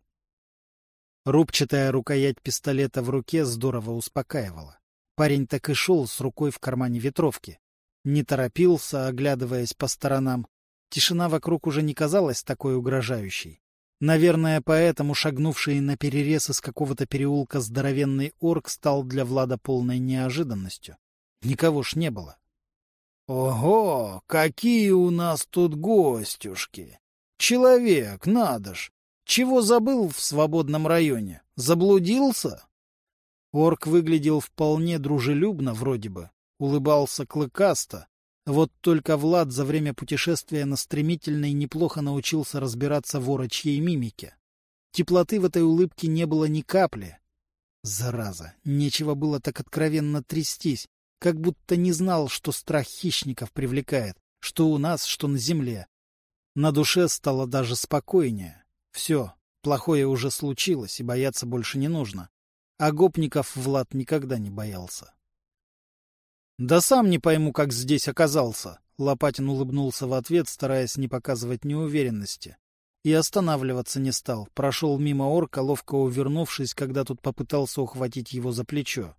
Рубчатая рукоять пистолета в руке здорово успокаивала. Парень так и шел с рукой в кармане ветровки. Не торопился, оглядываясь по сторонам, Тишина вокруг уже не казалась такой угрожающей. Наверное, поэтому шагнувший на перерез из какого-то переулка здоровенный орк стал для Влада полной неожиданностью. Никого ж не было. — Ого, какие у нас тут гостюшки! Человек, надо ж! Чего забыл в свободном районе? Заблудился? Орк выглядел вполне дружелюбно вроде бы, улыбался клыкасто, вот только Влад за время путешествия на стремительной неплохо научился разбираться в орочьей мимике. Теплоты в этой улыбке не было ни капли. Зараза, нечего было так откровенно трястись, как будто не знал, что страх хищников привлекает, что у нас, что на земле. На душе стало даже спокойнее. Все, плохое уже случилось, и бояться больше не нужно. А гопников Влад никогда не боялся. Да сам не пойму, как здесь оказался. Лопатин улыбнулся в ответ, стараясь не показывать неуверенности. И останавливаться не стал. Прошел мимо орка, ловко увернувшись, когда тут попытался ухватить его за плечо.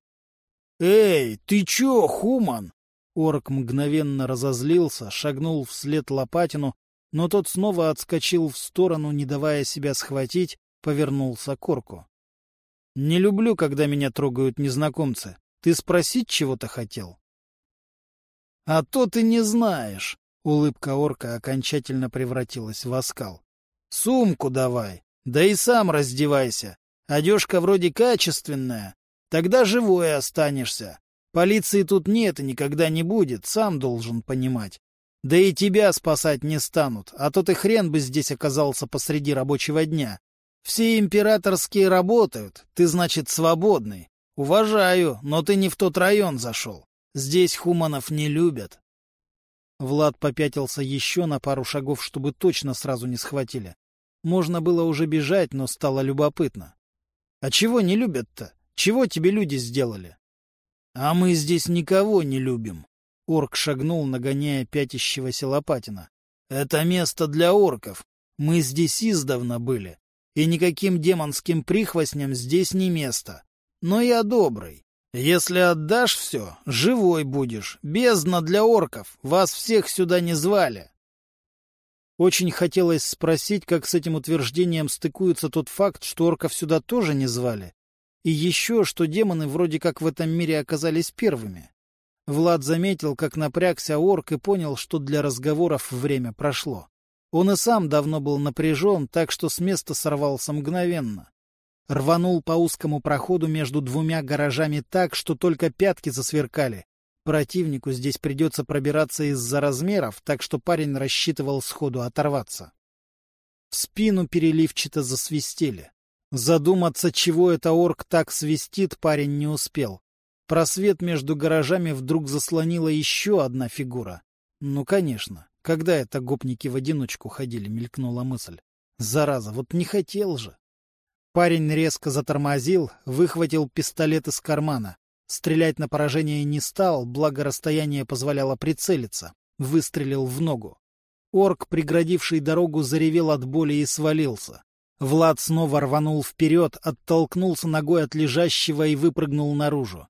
«Эй, ты чё, Хуман?» Орк мгновенно разозлился, шагнул вслед Лопатину, но тот снова отскочил в сторону, не давая себя схватить, повернулся к орку. «Не люблю, когда меня трогают незнакомцы. Ты спросить чего-то хотел?» — А то ты не знаешь. Улыбка орка окончательно превратилась в оскал. — Сумку давай, да и сам раздевайся. Одежка вроде качественная, тогда живой останешься. Полиции тут нет и никогда не будет, сам должен понимать. Да и тебя спасать не станут, а то ты хрен бы здесь оказался посреди рабочего дня. Все императорские работают, ты, значит, свободный. Уважаю, но ты не в тот район зашел. Здесь хуманов не любят. Влад попятился еще на пару шагов, чтобы точно сразу не схватили. Можно было уже бежать, но стало любопытно. — А чего не любят-то? Чего тебе люди сделали? — А мы здесь никого не любим. Орк шагнул, нагоняя пятящегося Лопатина. — Это место для орков. Мы здесь издавна были. И никаким демонским прихвостням здесь не место. Но я добрый. Если отдашь все, живой будешь. Бездна для орков. Вас всех сюда не звали. Очень хотелось спросить, как с этим утверждением стыкуется тот факт, что орков сюда тоже не звали. И еще, что демоны вроде как в этом мире оказались первыми. Влад заметил, как напрягся орк и понял, что для разговоров время прошло. Он и сам давно был напряжен, так что с места сорвался мгновенно. Рванул по узкому проходу между двумя гаражами так, что только пятки засверкали. Противнику здесь придется пробираться из-за размеров, так что парень рассчитывал сходу оторваться. В спину переливчато засвистели. Задуматься, чего это орк так свистит, парень не успел. Просвет между гаражами вдруг заслонила еще одна фигура. Ну, конечно, когда это гопники в одиночку ходили, мелькнула мысль. Зараза, вот не хотел же. Парень резко затормозил, выхватил пистолет из кармана. Стрелять на поражение не стал, благо расстояние позволяло прицелиться. Выстрелил в ногу. Орк, преградивший дорогу, заревел от боли и свалился. Влад снова рванул вперед, оттолкнулся ногой от лежащего и выпрыгнул наружу.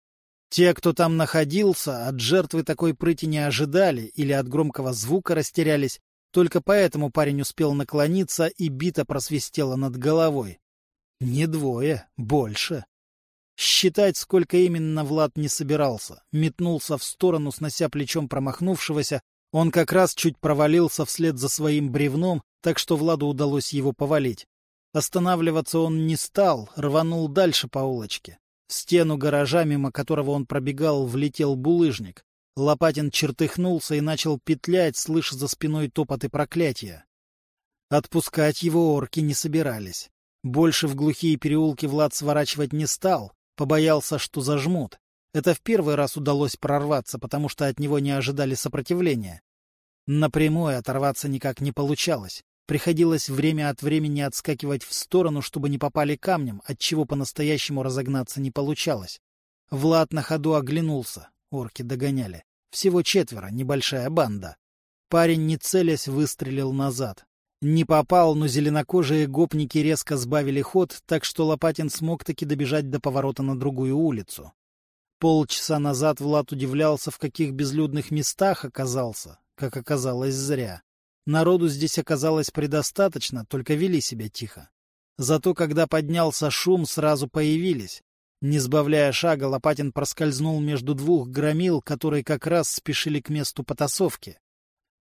Те, кто там находился, от жертвы такой прыти не ожидали или от громкого звука растерялись, только поэтому парень успел наклониться, и бита просвистела над головой. Не двое, больше. Считать, сколько именно Влад не собирался. Метнулся в сторону, снося плечом промахнувшегося. Он как раз чуть провалился вслед за своим бревном, так что Владу удалось его повалить. Останавливаться он не стал, рванул дальше по улочке. В стену гаража, мимо которого он пробегал, влетел булыжник. Лопатин чертыхнулся и начал петлять, слыша за спиной топот и проклятия. Отпускать его орки не собирались. Больше в глухие переулки Влад сворачивать не стал, побоялся, что зажмут. Это в первый раз удалось прорваться, потому что от него не ожидали сопротивления. Напрямую оторваться никак не получалось. Приходилось время от времени отскакивать в сторону, чтобы не попали камнем, отчего по-настоящему разогнаться не получалось. Влад на ходу оглянулся. Орки догоняли. Всего четверо, небольшая банда. Парень, не целясь, выстрелил назад. Не попал, но зеленокожие гопники резко сбавили ход, так что Лопатин смог таки добежать до поворота на другую улицу. Полчаса назад Влад удивлялся, в каких безлюдных местах оказался, как оказалось зря. Народу здесь оказалось предостаточно, только вели себя тихо. Зато когда поднялся шум, сразу появились. Не сбавляя шага, Лопатин проскользнул между двух громил, которые как раз спешили к месту потасовки.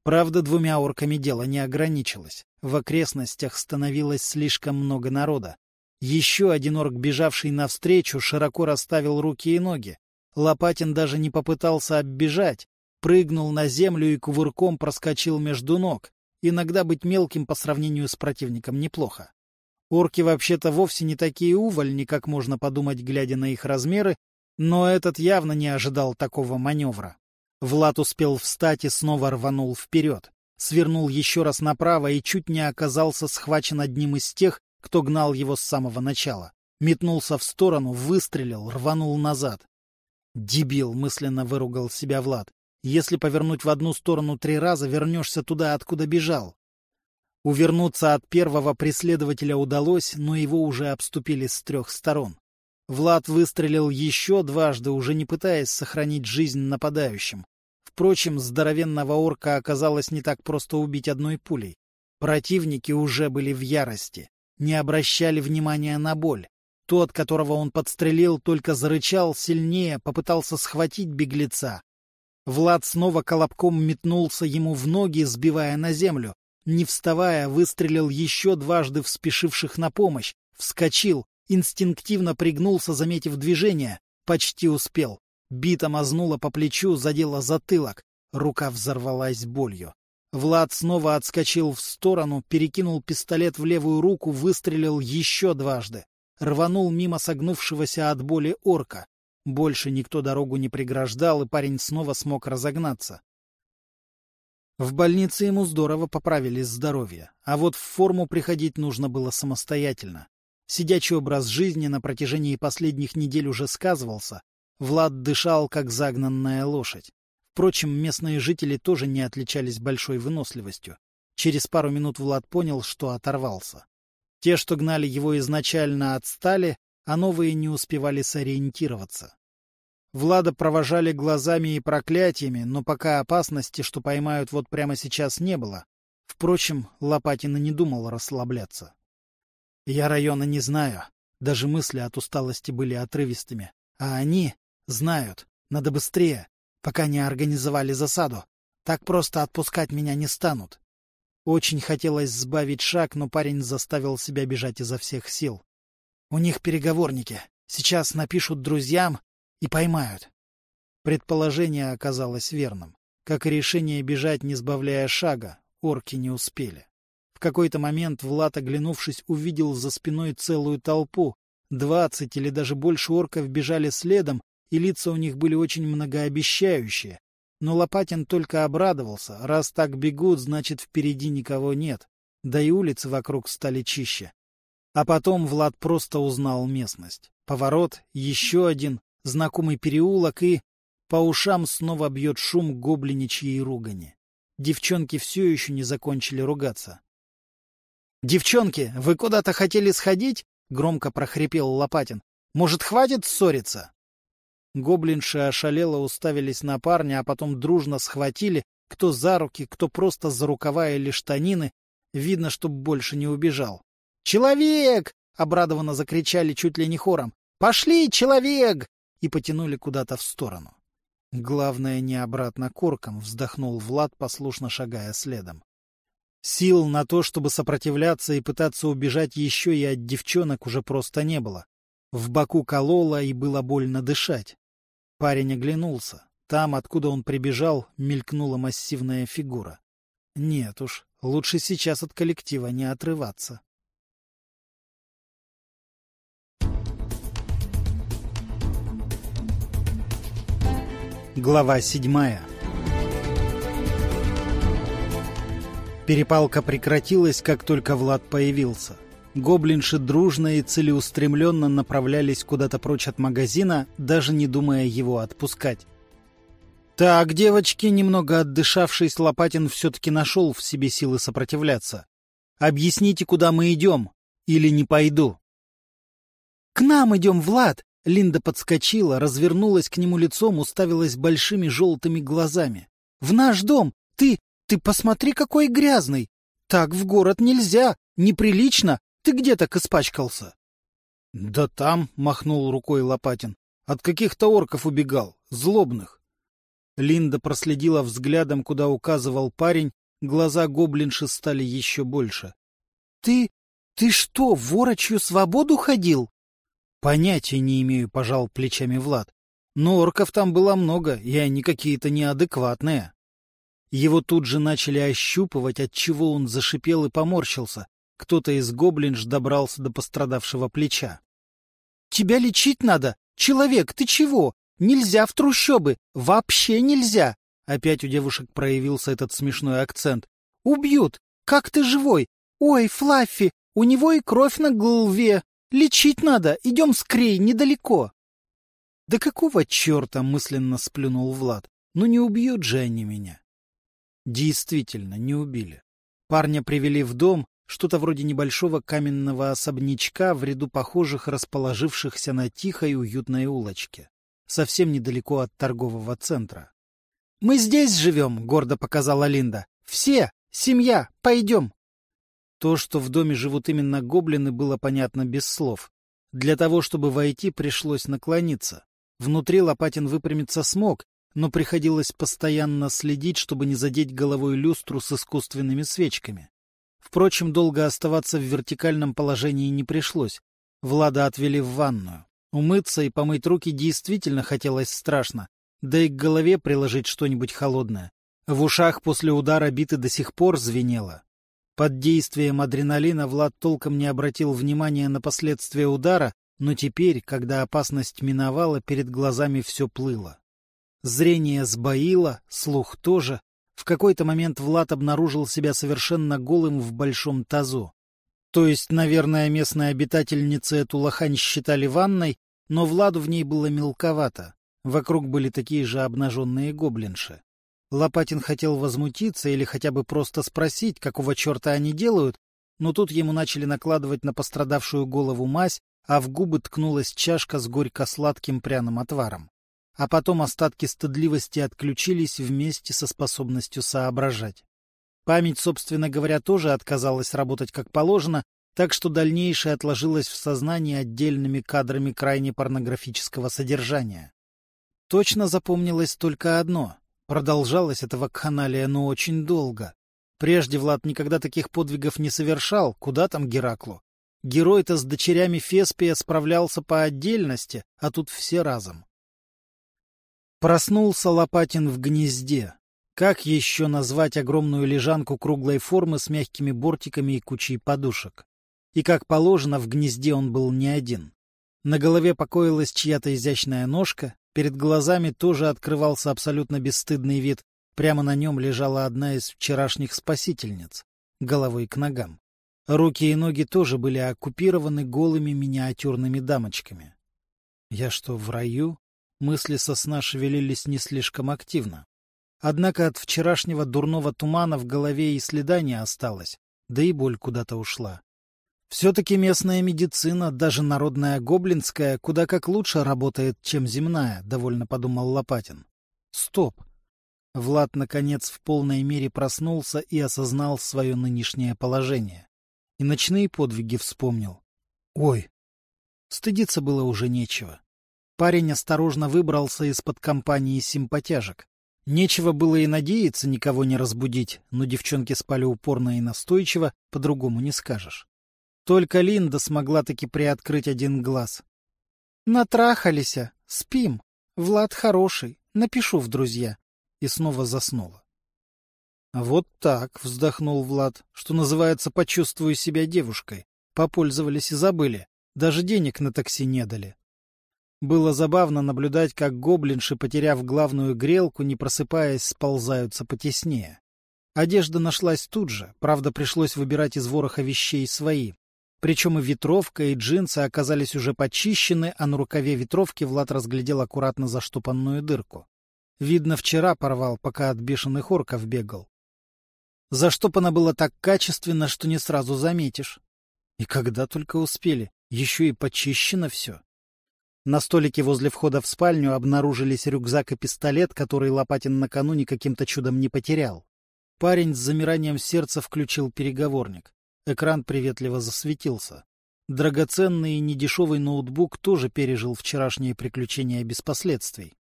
Правда, двумя орками дело не ограничилось. В окрестностях становилось слишком много народа. Еще один орк, бежавший навстречу, широко расставил руки и ноги. Лопатин даже не попытался оббежать, прыгнул на землю и кувырком проскочил между ног. Иногда быть мелким по сравнению с противником неплохо. Орки вообще-то вовсе не такие увольни, как можно подумать, глядя на их размеры, но этот явно не ожидал такого маневра. Влад успел встать и снова рванул вперед. Свернул еще раз направо и чуть не оказался схвачен одним из тех, кто гнал его с самого начала. Метнулся в сторону, выстрелил, рванул назад. «Дебил!» — мысленно выругал себя Влад. «Если повернуть в одну сторону три раза, вернешься туда, откуда бежал». Увернуться от первого преследователя удалось, но его уже обступили с трех сторон. Влад выстрелил еще дважды, уже не пытаясь сохранить жизнь нападающим. Впрочем, здоровенного орка оказалось не так просто убить одной пулей. Противники уже были в ярости, не обращали внимания на боль. Тот, которого он подстрелил, только зарычал сильнее, попытался схватить беглеца. Влад снова колобком метнулся ему в ноги, сбивая на землю. Не вставая, выстрелил еще дважды в спешивших на помощь, вскочил, Инстинктивно пригнулся, заметив движение. Почти успел. Бита мазнула по плечу, задела затылок. Рука взорвалась болью. Влад снова отскочил в сторону, перекинул пистолет в левую руку, выстрелил еще дважды. Рванул мимо согнувшегося от боли орка. Больше никто дорогу не преграждал, и парень снова смог разогнаться. В больнице ему здорово поправили здоровье, а вот в форму приходить нужно было самостоятельно. Сидячий образ жизни на протяжении последних недель уже сказывался. Влад дышал, как загнанная лошадь. Впрочем, местные жители тоже не отличались большой выносливостью. Через пару минут Влад понял, что оторвался. Те, что гнали его изначально, отстали, а новые не успевали сориентироваться. Влада провожали глазами и проклятиями, но пока опасности, что поймают вот прямо сейчас, не было. Впрочем, Лопатина не думал расслабляться. Я района не знаю. Даже мысли от усталости были отрывистыми. А они знают. Надо быстрее, пока не организовали засаду. Так просто отпускать меня не станут. Очень хотелось сбавить шаг, но парень заставил себя бежать изо всех сил. У них переговорники. Сейчас напишут друзьям и поймают. Предположение оказалось верным. Как и решение бежать, не сбавляя шага, орки не успели. В какой-то момент Влад, оглянувшись, увидел за спиной целую толпу. Двадцать или даже больше орков бежали следом, и лица у них были очень многообещающие. Но Лопатин только обрадовался. Раз так бегут, значит, впереди никого нет. Да и улицы вокруг стали чище. А потом Влад просто узнал местность. Поворот, еще один, знакомый переулок и... По ушам снова бьет шум гоблиничьей ругани. Девчонки все еще не закончили ругаться. — Девчонки, вы куда-то хотели сходить? — громко прохрипел Лопатин. — Может, хватит ссориться? Гоблинши ошалело уставились на парня, а потом дружно схватили, кто за руки, кто просто за рукава или штанины. Видно, чтоб больше не убежал. «Человек!» — обрадованно закричали чуть ли не хором. «Пошли, человек!» и потянули куда-то в сторону. Главное, не обратно корком, вздохнул Влад, послушно шагая следом. Сил на то, чтобы сопротивляться и пытаться убежать еще и от девчонок, уже просто не было. В боку кололо и было больно дышать. Парень оглянулся. Там, откуда он прибежал, мелькнула массивная фигура. Нет уж, лучше сейчас от коллектива не отрываться. Глава седьмая Перепалка прекратилась, как только Влад появился. Гоблинши дружно и целеустремленно направлялись куда-то прочь от магазина, даже не думая его отпускать. Так, девочки, немного отдышавшись, Лопатин все-таки нашел в себе силы сопротивляться. «Объясните, куда мы идем, или не пойду». «К нам идем, Влад!» Линда подскочила, развернулась к нему лицом, уставилась большими желтыми глазами. «В наш дом! Ты... ты посмотри, какой грязный! Так в город нельзя! Неприлично! Ты где так испачкался? — Да там, — махнул рукой Лопатин, — от каких-то орков убегал, злобных. Линда проследила взглядом, куда указывал парень, глаза гоблинши стали еще больше. — Ты... ты что, ворочью свободу ходил? — Понятия не имею, — пожал плечами Влад. Но орков там было много, и они какие-то неадекватные. Его тут же начали ощупывать, отчего он зашипел и поморщился. Кто-то из гоблинж добрался до пострадавшего плеча. — Тебя лечить надо? Человек, ты чего? Нельзя в трущобы! Вообще нельзя! Опять у девушек проявился этот смешной акцент. — Убьют! Как ты живой? Ой, Флаффи, у него и кровь на голове! Лечить надо! Идем скорей, недалеко! — Да какого черта? — мысленно сплюнул Влад. — Ну не убьют же они меня. Действительно, не убили. Парня привели в дом, что-то вроде небольшого каменного особнячка в ряду похожих, расположившихся на тихой уютной улочке, совсем недалеко от торгового центра. — Мы здесь живем, — гордо показала Линда. — Все, семья, пойдем. То, что в доме живут именно гоблины, было понятно без слов. Для того, чтобы войти, пришлось наклониться. Внутри Лопатин выпрямиться смог, но приходилось постоянно следить, чтобы не задеть головой люстру с искусственными свечками. Впрочем, долго оставаться в вертикальном положении не пришлось. Влада отвели в ванную. Умыться и помыть руки действительно хотелось страшно, да и к голове приложить что-нибудь холодное. В ушах после удара биты до сих пор звенело. Под действием адреналина Влад толком не обратил внимания на последствия удара, но теперь, когда опасность миновала, перед глазами все плыло. Зрение сбоило, слух тоже, в какой-то момент Влад обнаружил себя совершенно голым в большом тазу. То есть, наверное, местные обитательницы эту лохань считали ванной, но Владу в ней было мелковато. Вокруг были такие же обнаженные гоблинши. Лопатин хотел возмутиться или хотя бы просто спросить, какого черта они делают, но тут ему начали накладывать на пострадавшую голову мазь, а в губы ткнулась чашка с горько-сладким пряным отваром а потом остатки стыдливости отключились вместе со способностью соображать. Память, собственно говоря, тоже отказалась работать как положено, так что дальнейшее отложилось в сознании отдельными кадрами крайне порнографического содержания. Точно запомнилось только одно. Продолжалось это вакханалия, но очень долго. Прежде Влад никогда таких подвигов не совершал, куда там Гераклу. Герой-то с дочерями Феспия справлялся по отдельности, а тут все разом. Проснулся Лопатин в гнезде. Как еще назвать огромную лежанку круглой формы с мягкими бортиками и кучей подушек? И как положено, в гнезде он был не один. На голове покоилась чья-то изящная ножка, перед глазами тоже открывался абсолютно бесстыдный вид, прямо на нем лежала одна из вчерашних спасительниц, головой к ногам. Руки и ноги тоже были оккупированы голыми миниатюрными дамочками. Я что, в раю? Мысли со сна шевелились не слишком активно. Однако от вчерашнего дурного тумана в голове и следа не осталось, да и боль куда-то ушла. Все-таки местная медицина, даже народная гоблинская, куда как лучше работает, чем земная, — довольно подумал Лопатин. Стоп! Влад, наконец, в полной мере проснулся и осознал свое нынешнее положение и ночные подвиги вспомнил. Ой! Стыдиться было уже нечего. Парень осторожно выбрался из-под компании симпатяжек. Нечего было и надеяться никого не разбудить, но девчонки спали упорно и настойчиво, по-другому не скажешь. Только Линда смогла таки приоткрыть один глаз. «Натрахались, спим. Влад хороший, напишу в друзья». И снова заснула. Вот так, вздохнул Влад, что называется, почувствую себя девушкой. Попользовались и забыли. Даже денег на такси не дали. Было забавно наблюдать, как гоблинши, потеряв главную грелку, не просыпаясь, сползаются потеснее. Одежда нашлась тут же, правда, пришлось выбирать из вороха вещей свои. Причем и ветровка, и джинсы оказались уже почищены, а на рукаве ветровки Влад разглядел аккуратно заштопанную дырку. Видно, вчера порвал, пока от бешеных орков бегал. Заштопано было так качественно, что не сразу заметишь. И когда только успели, еще и почищено все. На столике возле входа в спальню обнаружились рюкзак и пистолет, который Лопатин накануне каким-то чудом не потерял. Парень с замиранием сердца включил переговорник. Экран приветливо засветился. Драгоценный и недешевый ноутбук тоже пережил вчерашние приключения без последствий.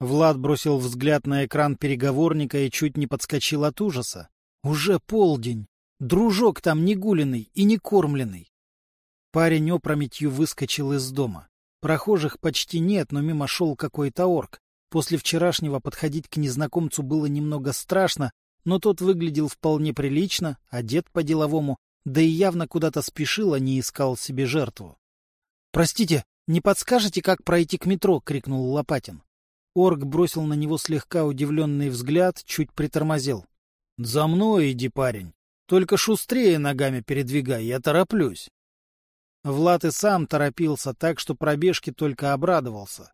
Влад бросил взгляд на экран переговорника и чуть не подскочил от ужаса. Уже полдень. Дружок там не гуленный и не кормленный. Парень опрометью выскочил из дома. Прохожих почти нет, но мимо шел какой-то орк. После вчерашнего подходить к незнакомцу было немного страшно, но тот выглядел вполне прилично, одет по-деловому, да и явно куда-то спешил, а не искал себе жертву. — Простите, не подскажете, как пройти к метро? — крикнул Лопатин. Орк бросил на него слегка удивленный взгляд, чуть притормозил. За мной иди, парень. Только шустрее ногами передвигай, я тороплюсь. Влад и сам торопился так, что пробежки только обрадовался.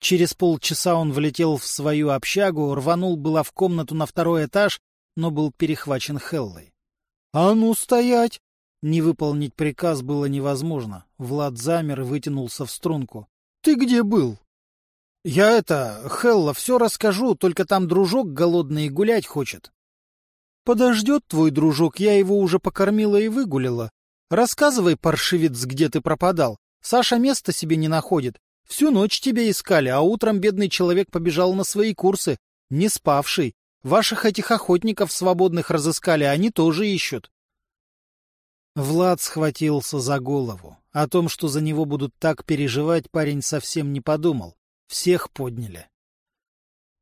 Через полчаса он влетел в свою общагу, рванул было в комнату на второй этаж, но был перехвачен Хеллой. — А ну, стоять! Не выполнить приказ было невозможно. Влад замер и вытянулся в струнку. — Ты где был? — Я это, Хелла, все расскажу, только там дружок голодный и гулять хочет. Подождет твой дружок, я его уже покормила и выгулила. Рассказывай, паршивец, где ты пропадал. Саша места себе не находит. Всю ночь тебя искали, а утром бедный человек побежал на свои курсы, не спавший. Ваших этих охотников свободных разыскали, они тоже ищут. Влад схватился за голову. О том, что за него будут так переживать, парень совсем не подумал. Всех подняли.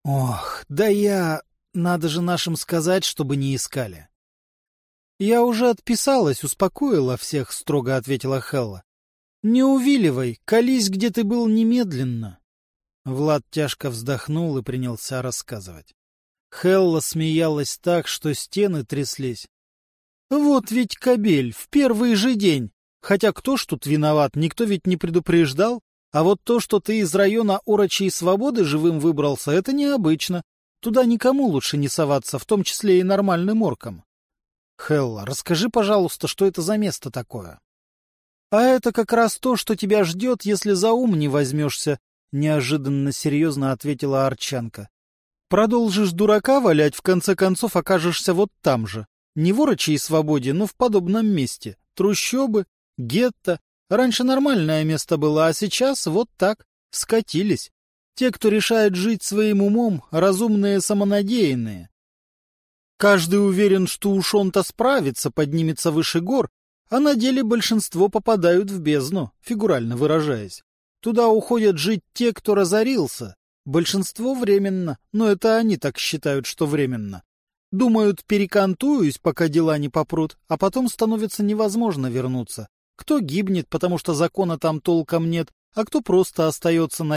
Ох, да я... Надо же нашим сказать, чтобы не искали. Я уже отписалась, успокоила всех, строго ответила Хелла. Не увиливай, колись, где ты был немедленно. Влад тяжко вздохнул и принялся рассказывать. Хелла смеялась так, что стены тряслись. Вот ведь кобель, в первый же день. Хотя кто ж тут виноват, никто ведь не предупреждал. А вот то, что ты из района Орочей Свободы живым выбрался, это необычно. Туда никому лучше не соваться, в том числе и нормальным оркам. Хелла, расскажи, пожалуйста, что это за место такое? А это как раз то, что тебя ждет, если за ум не возьмешься, неожиданно серьезно ответила Арчанка. Продолжишь дурака валять, в конце концов окажешься вот там же. Не в орочей свободе, но в подобном месте. Трущобы, гетто. Раньше нормальное место было, а сейчас вот так, скатились. Те, кто решает жить своим умом, разумные самонадеянные. Каждый уверен, что уж он-то справится, поднимется выше гор, А на деле большинство попадают в бездну, фигурально выражаясь. Туда уходят жить те, кто разорился. Большинство временно, но это они так считают, что временно. Думают, перекантуюсь, пока дела не попрут, а потом становится невозможно вернуться. Кто гибнет, потому что закона там толком нет, а кто просто остается на